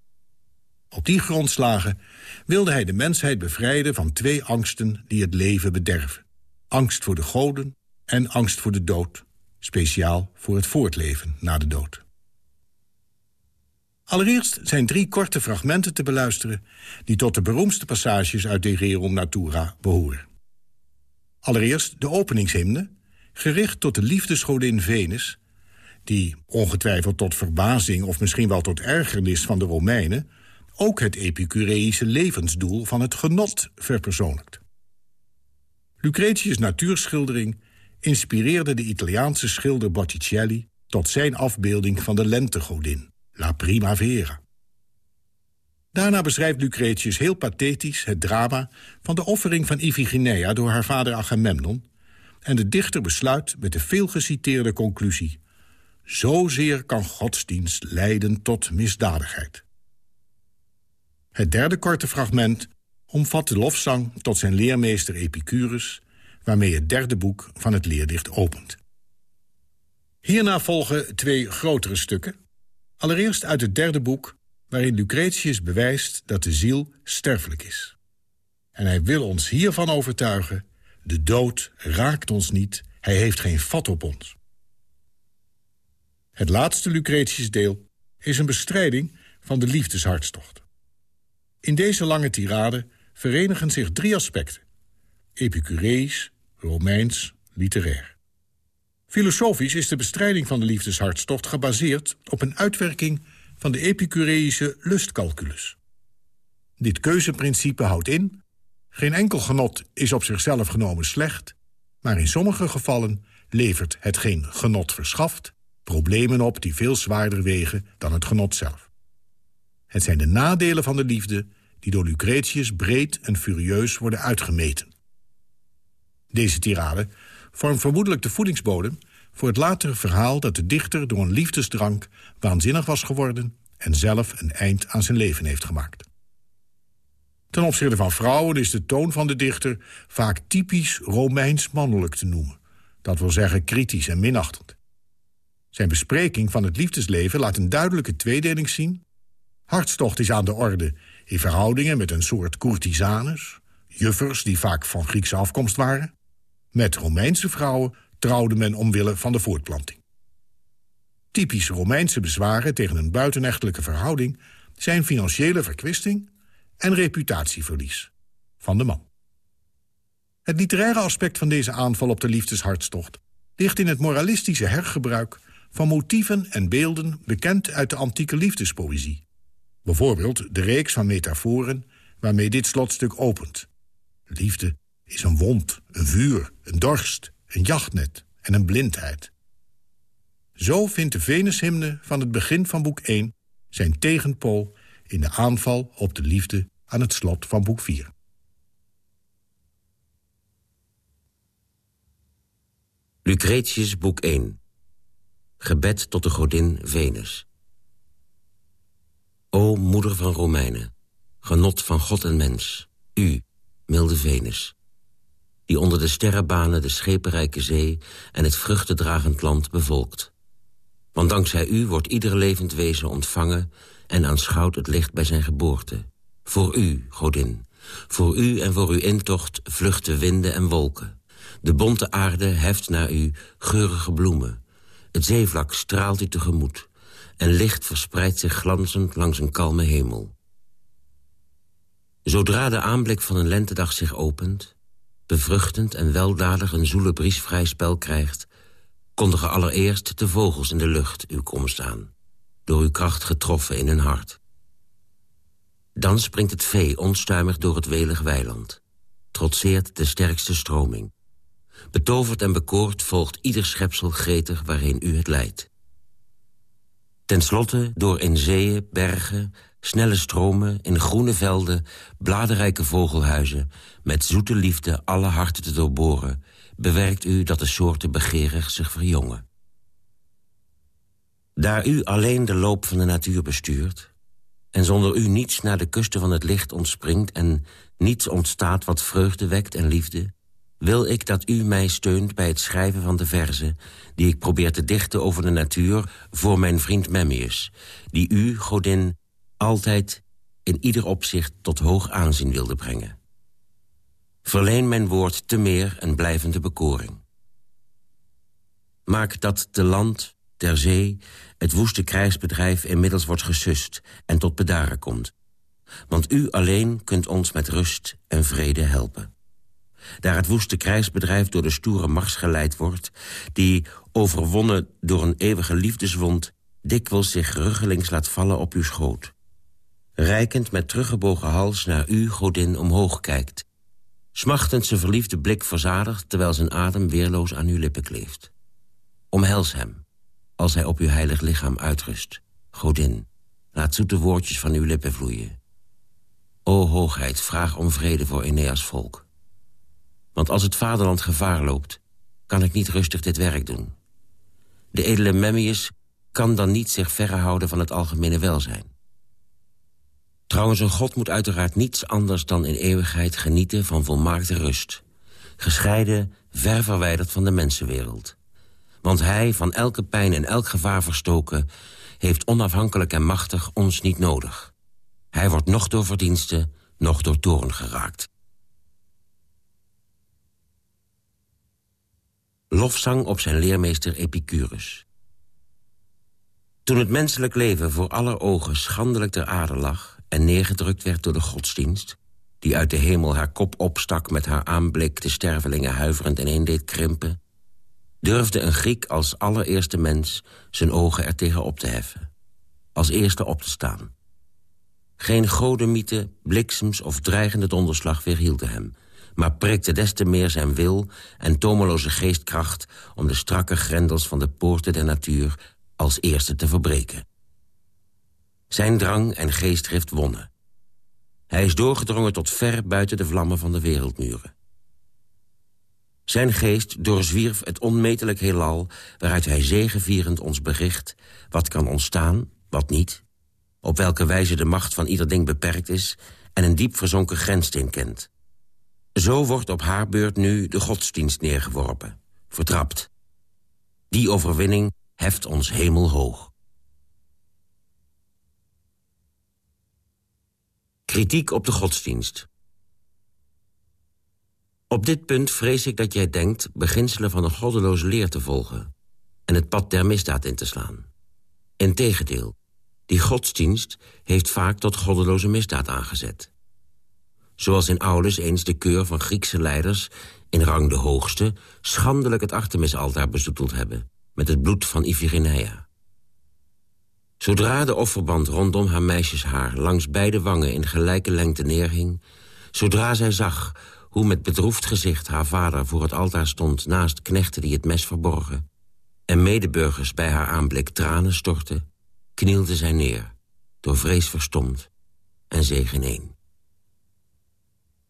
Op die grondslagen wilde hij de mensheid bevrijden van twee angsten die het leven bederven. Angst voor de goden en angst voor de dood, speciaal voor het voortleven na de dood. Allereerst zijn drie korte fragmenten te beluisteren... die tot de beroemdste passages uit de Rerum Natura behoren. Allereerst de openingshymne, gericht tot de liefdesgodin Venus... die, ongetwijfeld tot verbazing of misschien wel tot ergernis van de Romeinen... ook het epicureïsche levensdoel van het genot verpersoonlijkt. Lucretius' natuurschildering inspireerde de Italiaanse schilder Botticelli... tot zijn afbeelding van de lentegodin, La Primavera. Daarna beschrijft Lucretius heel pathetisch het drama... van de offering van Iphigenia door haar vader Agamemnon... en de dichter besluit met de veelgeciteerde conclusie... Zozeer kan godsdienst leiden tot misdadigheid. Het derde korte fragment omvat de lofzang tot zijn leermeester Epicurus... waarmee het derde boek van het leerdicht opent. Hierna volgen twee grotere stukken. Allereerst uit het derde boek waarin Lucretius bewijst dat de ziel sterfelijk is. En hij wil ons hiervan overtuigen... de dood raakt ons niet, hij heeft geen vat op ons. Het laatste Lucretius-deel is een bestrijding van de liefdeshartstocht. In deze lange tirade verenigen zich drie aspecten. Epicureïs, Romeins, literair. Filosofisch is de bestrijding van de liefdeshartstocht gebaseerd op een uitwerking van de epicureïsche lustcalculus. Dit keuzeprincipe houdt in... geen enkel genot is op zichzelf genomen slecht... maar in sommige gevallen levert hetgeen genot verschaft... problemen op die veel zwaarder wegen dan het genot zelf. Het zijn de nadelen van de liefde die door Lucretius breed en furieus worden uitgemeten. Deze tirade vormt vermoedelijk de voedingsbodem voor het latere verhaal dat de dichter door een liefdesdrank waanzinnig was geworden en zelf een eind aan zijn leven heeft gemaakt. Ten opzichte van vrouwen is de toon van de dichter vaak typisch Romeins mannelijk te noemen. Dat wil zeggen kritisch en minachtend. Zijn bespreking van het liefdesleven laat een duidelijke tweedeling zien. Hartstocht is aan de orde in verhoudingen met een soort courtisanes... juffers die vaak van Griekse afkomst waren. Met Romeinse vrouwen trouwde men omwille van de voortplanting. Typische Romeinse bezwaren tegen een buitenechtelijke verhouding... zijn financiële verkwisting en reputatieverlies van de man. Het literaire aspect van deze aanval op de liefdeshartstocht... ligt in het moralistische hergebruik van motieven en beelden... bekend uit de antieke liefdespoëzie. Bijvoorbeeld de reeks van metaforen waarmee dit slotstuk opent. Liefde is een wond, een vuur, een dorst, een jachtnet en een blindheid. Zo vindt de Venushymne van het begin van boek 1 zijn tegenpool in de aanval op de liefde aan het slot van boek 4. Lucretius, boek 1. Gebed tot de godin Venus. O moeder van Romeinen, genot van God en mens, u, milde Venus die onder de sterrenbanen de schepenrijke zee en het vruchtendragend land bevolkt. Want dankzij u wordt ieder levend wezen ontvangen en aanschouwt het licht bij zijn geboorte. Voor u, godin, voor u en voor uw intocht vluchten winden en wolken. De bonte aarde heft naar u geurige bloemen. Het zeevlak straalt u tegemoet en licht verspreidt zich glanzend langs een kalme hemel. Zodra de aanblik van een lentedag zich opent bevruchtend en weldadig een zoele briesvrij spel krijgt... kondigen allereerst de vogels in de lucht uw komst aan... door uw kracht getroffen in hun hart. Dan springt het vee onstuimig door het welig weiland... trotseert de sterkste stroming. Betoverd en bekoord volgt ieder schepsel gretig waarin u het leidt. Ten slotte door in zeeën, bergen, snelle stromen, in groene velden, bladerrijke vogelhuizen... met zoete liefde alle harten te doorboren... bewerkt u dat de soorten begeerig zich verjongen. Daar u alleen de loop van de natuur bestuurt... en zonder u niets naar de kusten van het licht ontspringt... en niets ontstaat wat vreugde wekt en liefde... wil ik dat u mij steunt bij het schrijven van de verzen... die ik probeer te dichten over de natuur voor mijn vriend Memmius... die u, godin, altijd in ieder opzicht tot hoog aanzien wilde brengen. Verleen mijn woord te meer een blijvende bekoring. Maak dat de land, ter zee, het woeste krijgsbedrijf inmiddels wordt gesust en tot bedaren komt. Want u alleen kunt ons met rust en vrede helpen. Daar het woeste krijgsbedrijf door de stoere mars geleid wordt... die, overwonnen door een eeuwige liefdeswond... dikwijls zich ruggelings laat vallen op uw schoot. Rijkend met teruggebogen hals naar u, godin, omhoog kijkt. Smachtend zijn verliefde blik verzadigt... terwijl zijn adem weerloos aan uw lippen kleeft. Omhels hem, als hij op uw heilig lichaam uitrust. Godin, laat zoete woordjes van uw lippen vloeien. O hoogheid, vraag om vrede voor Eneas volk. Want als het vaderland gevaar loopt, kan ik niet rustig dit werk doen. De edele Memmius kan dan niet zich verre houden van het algemene welzijn. Trouwens, een god moet uiteraard niets anders dan in eeuwigheid genieten van volmaakte rust. Gescheiden, ver verwijderd van de mensenwereld. Want hij, van elke pijn en elk gevaar verstoken... heeft onafhankelijk en machtig ons niet nodig. Hij wordt nog door verdiensten, nog door toorn geraakt. Lofzang op zijn leermeester Epicurus. Toen het menselijk leven voor aller ogen schandelijk ter aarde lag... en neergedrukt werd door de godsdienst... die uit de hemel haar kop opstak met haar aanblik... de stervelingen huiverend ineen deed krimpen... durfde een Griek als allereerste mens zijn ogen er tegen op te heffen. Als eerste op te staan. Geen godemieten, bliksems of dreigende donderslag weerhielden hem maar prikte des te meer zijn wil en tomeloze geestkracht... om de strakke grendels van de poorten der natuur als eerste te verbreken. Zijn drang en geestdrift wonnen. Hij is doorgedrongen tot ver buiten de vlammen van de wereldmuren. Zijn geest doorzwierf het onmetelijk heelal... waaruit hij zegevierend ons bericht... wat kan ontstaan, wat niet... op welke wijze de macht van ieder ding beperkt is... en een diep verzonken grenssteen kent. Zo wordt op haar beurt nu de godsdienst neergeworpen, vertrapt. Die overwinning heft ons hemelhoog. Kritiek op de godsdienst. Op dit punt vrees ik dat jij denkt beginselen van een goddeloze leer te volgen... en het pad der misdaad in te slaan. Integendeel, die godsdienst heeft vaak tot goddeloze misdaad aangezet. Zoals in Aulus eens de keur van Griekse leiders... in rang de hoogste, schandelijk het Artemisaltaar bezoeteld hebben... met het bloed van Iphigenia. Zodra de offerband rondom haar meisjeshaar... langs beide wangen in gelijke lengte neerhing... zodra zij zag hoe met bedroefd gezicht haar vader voor het altaar stond... naast knechten die het mes verborgen... en medeburgers bij haar aanblik tranen stortten... knielde zij neer, door vrees verstomd en zeeg ineen.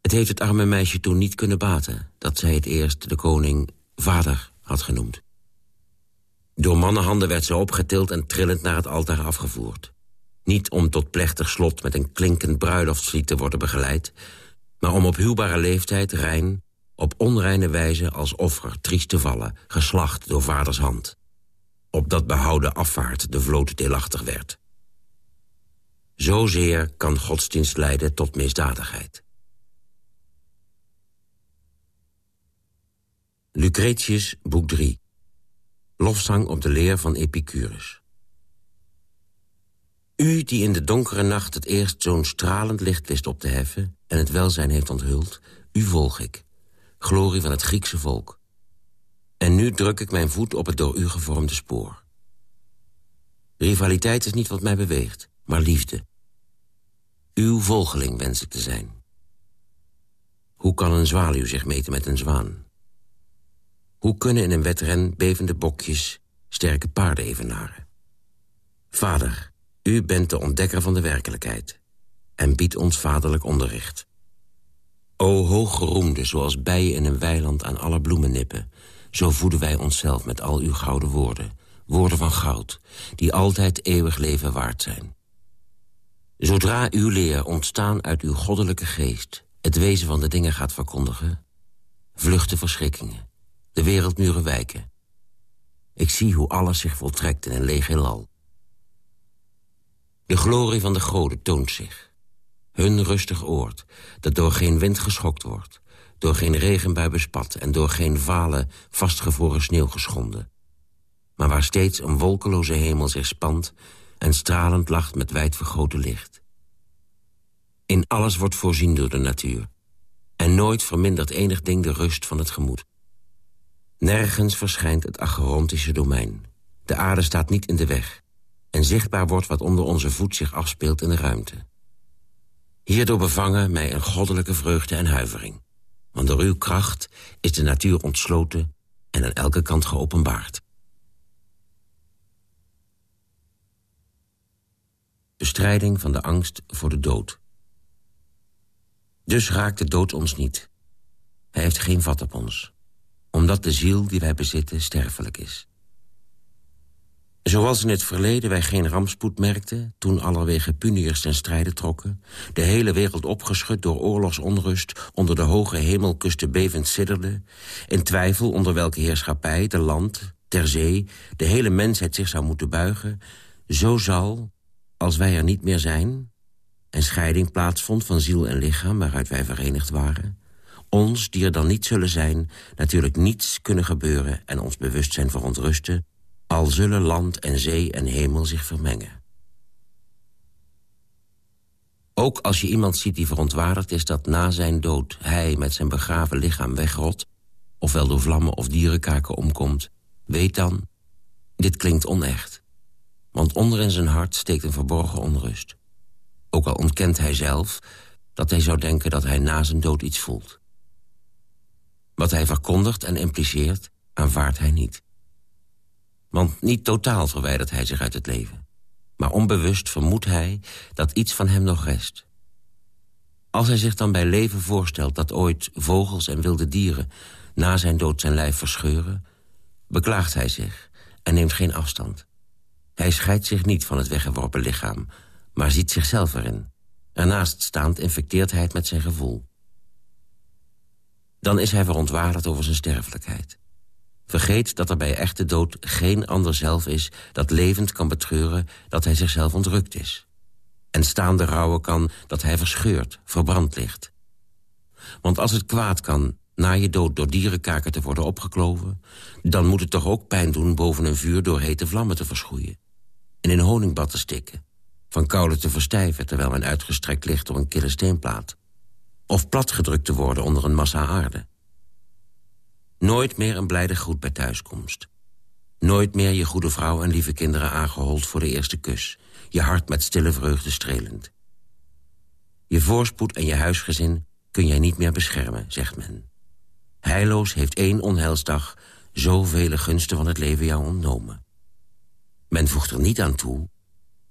Het heeft het arme meisje toen niet kunnen baten... dat zij het eerst de koning vader had genoemd. Door mannenhanden werd ze opgetild en trillend naar het altaar afgevoerd. Niet om tot plechtig slot met een klinkend bruiloftslied te worden begeleid... maar om op huwbare leeftijd rein, op onreine wijze als offer triest te vallen... geslacht door vaders hand. Opdat behouden afvaart de vloot deelachtig werd. Zozeer kan godsdienst leiden tot misdadigheid. Lucretius, boek 3. Lofzang op de leer van Epicurus. U die in de donkere nacht het eerst zo'n stralend licht wist op te heffen... en het welzijn heeft onthuld, u volg ik. Glorie van het Griekse volk. En nu druk ik mijn voet op het door u gevormde spoor. Rivaliteit is niet wat mij beweegt, maar liefde. Uw volgeling wens ik te zijn. Hoe kan een zwaluw zich meten met een zwaan? Hoe kunnen in een wedren bevende bokjes sterke paarden evenaren? Vader, u bent de ontdekker van de werkelijkheid en biedt ons vaderlijk onderricht. O hooggeroemde, zoals bijen in een weiland aan alle bloemen nippen... zo voeden wij onszelf met al uw gouden woorden. Woorden van goud, die altijd eeuwig leven waard zijn. Zodra uw leer ontstaan uit uw goddelijke geest... het wezen van de dingen gaat verkondigen... vluchten verschrikkingen de wereldmuren wijken. Ik zie hoe alles zich voltrekt in een leeg heelal. De glorie van de goden toont zich. Hun rustig oord, dat door geen wind geschokt wordt... door geen regenbui bespat en door geen vale, vastgevroren sneeuw geschonden. maar waar steeds een wolkeloze hemel zich spant... en stralend lacht met wijd vergrote licht. In alles wordt voorzien door de natuur. En nooit vermindert enig ding de rust van het gemoed. Nergens verschijnt het acherontische domein. De aarde staat niet in de weg. En zichtbaar wordt wat onder onze voet zich afspeelt in de ruimte. Hierdoor bevangen mij een goddelijke vreugde en huivering. Want door uw kracht is de natuur ontsloten en aan elke kant geopenbaard. Bestrijding van de angst voor de dood. Dus raakt de dood ons niet. Hij heeft geen vat op ons. Omdat de ziel die wij bezitten sterfelijk is. Zoals in het verleden wij geen rampspoed merkten... toen allerwege puniërs ten strijde trokken... de hele wereld opgeschud door oorlogsonrust... onder de hoge hemelkusten bevend sidderde... in twijfel onder welke heerschappij, de land, ter zee... de hele mensheid zich zou moeten buigen... zo zal, als wij er niet meer zijn... en scheiding plaatsvond van ziel en lichaam waaruit wij verenigd waren... ons, die er dan niet zullen zijn, natuurlijk niets kunnen gebeuren... en ons bewustzijn verontrusten al zullen land en zee en hemel zich vermengen. Ook als je iemand ziet die verontwaardigd is dat na zijn dood... hij met zijn begraven lichaam wegrot... ofwel door vlammen of dierenkaken omkomt... weet dan, dit klinkt onecht. Want onder in zijn hart steekt een verborgen onrust. Ook al ontkent hij zelf dat hij zou denken dat hij na zijn dood iets voelt. Wat hij verkondigt en impliceert, aanvaardt hij niet. Want niet totaal verwijdert hij zich uit het leven. Maar onbewust vermoedt hij dat iets van hem nog rest. Als hij zich dan bij leven voorstelt dat ooit vogels en wilde dieren... na zijn dood zijn lijf verscheuren, beklaagt hij zich en neemt geen afstand. Hij scheidt zich niet van het weggeworpen lichaam, maar ziet zichzelf erin. Ernaast staand infecteert hij het met zijn gevoel. Dan is hij verontwaardigd over zijn sterfelijkheid. Vergeet dat er bij echte dood geen ander zelf is... dat levend kan betreuren dat hij zichzelf ontrukt is. En staande rouwen kan dat hij verscheurd, verbrand ligt. Want als het kwaad kan na je dood door dierenkaken te worden opgekloven... dan moet het toch ook pijn doen boven een vuur door hete vlammen te verschroeien. En in honingbad te stikken. Van koude te verstijven terwijl men uitgestrekt ligt door een kille steenplaat. Of platgedrukt te worden onder een massa aarde. Nooit meer een blijde groet bij thuiskomst. Nooit meer je goede vrouw en lieve kinderen aangehold voor de eerste kus. Je hart met stille vreugde strelend. Je voorspoed en je huisgezin kun jij niet meer beschermen, zegt men. Heilloos heeft één onheilsdag zoveel gunsten van het leven jou ontnomen. Men voegt er niet aan toe...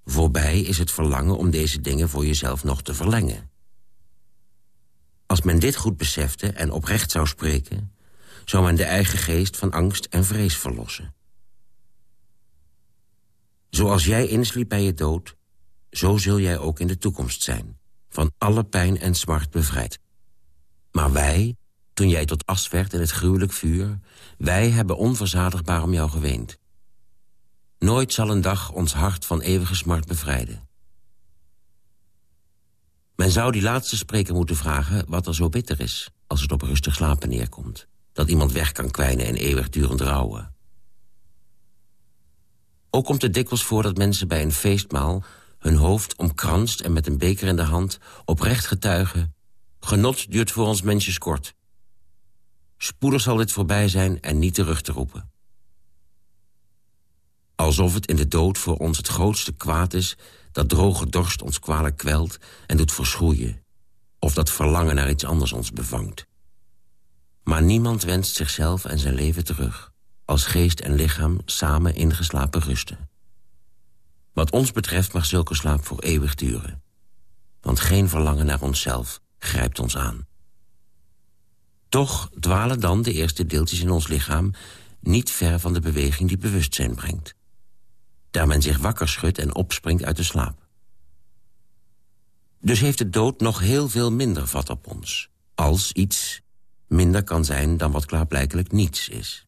voorbij is het verlangen om deze dingen voor jezelf nog te verlengen. Als men dit goed besefte en oprecht zou spreken zou men de eigen geest van angst en vrees verlossen. Zoals jij insliep bij je dood, zo zul jij ook in de toekomst zijn, van alle pijn en smart bevrijd. Maar wij, toen jij tot as werd in het gruwelijk vuur, wij hebben onverzadigbaar om jou geweend. Nooit zal een dag ons hart van eeuwige smart bevrijden. Men zou die laatste spreker moeten vragen wat er zo bitter is... als het op rustig slapen neerkomt dat iemand weg kan kwijnen en eeuwigdurend rouwen. Ook komt het dikwijls voor dat mensen bij een feestmaal... hun hoofd omkranst en met een beker in de hand oprecht getuigen... genot duurt voor ons mensjes kort. Spoedig zal dit voorbij zijn en niet terug te roepen. Alsof het in de dood voor ons het grootste kwaad is... dat droge dorst ons kwalijk kwelt en doet verschroeien. Of dat verlangen naar iets anders ons bevangt. Maar niemand wenst zichzelf en zijn leven terug... als geest en lichaam samen ingeslapen rusten. Wat ons betreft mag zulke slaap voor eeuwig duren. Want geen verlangen naar onszelf grijpt ons aan. Toch dwalen dan de eerste deeltjes in ons lichaam... niet ver van de beweging die bewustzijn brengt. Daar men zich wakker schudt en opspringt uit de slaap. Dus heeft de dood nog heel veel minder vat op ons... als iets minder kan zijn dan wat klaarblijkelijk niets is.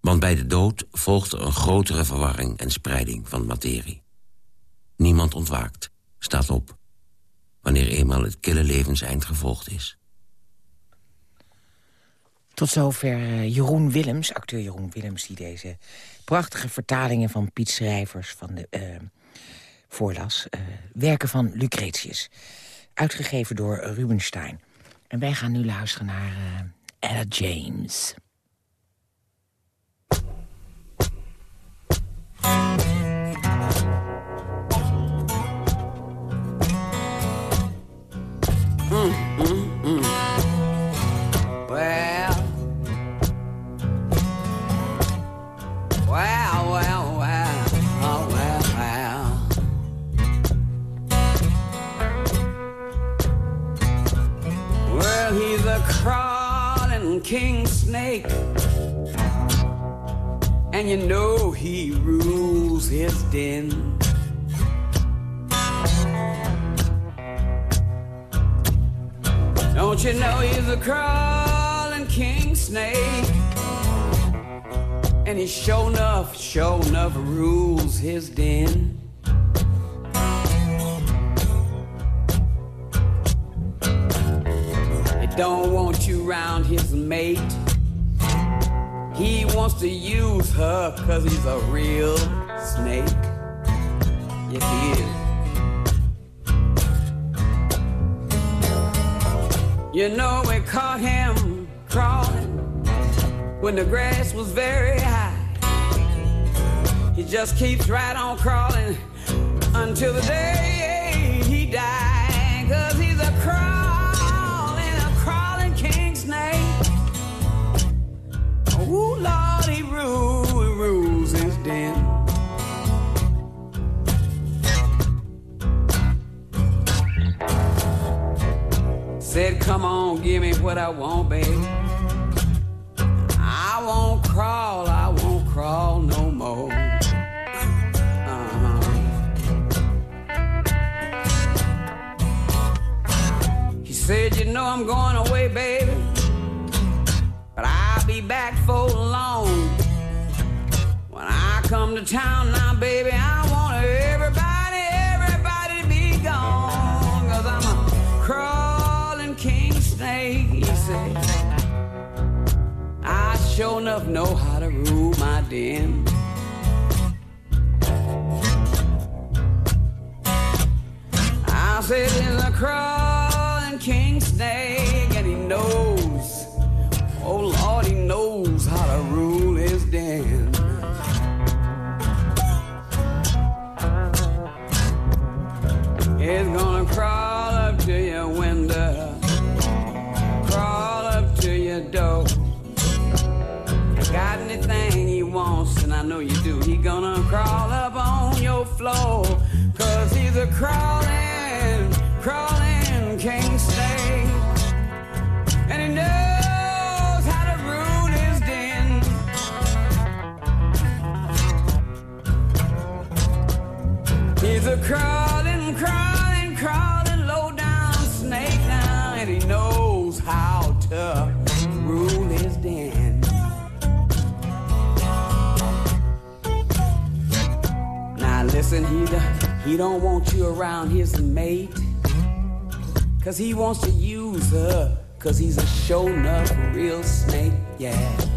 Want bij de dood volgt er een grotere verwarring en spreiding van materie. Niemand ontwaakt, staat op, wanneer eenmaal het kille levenseind gevolgd is. Tot zover eh, Jeroen Willems, acteur Jeroen Willems... die deze prachtige vertalingen van Piet Schrijvers van de, uh, voorlas. Uh, werken van Lucretius, uitgegeven door Rubenstein. En wij gaan nu luisteren naar Ella James. Mm, mm, king snake, and you know he rules his den. Don't you know he's a crawling king snake? And he sure enough, sure enough rules his den. Don't want you round his mate. He wants to use her cause he's a real snake. Yes, he is. You know we caught him crawling when the grass was very high. He just keeps right on crawling until the day listen, he, do- he don't want you around his mate. Cause he wants to use her. Cause he's a show enough real snake, yeah.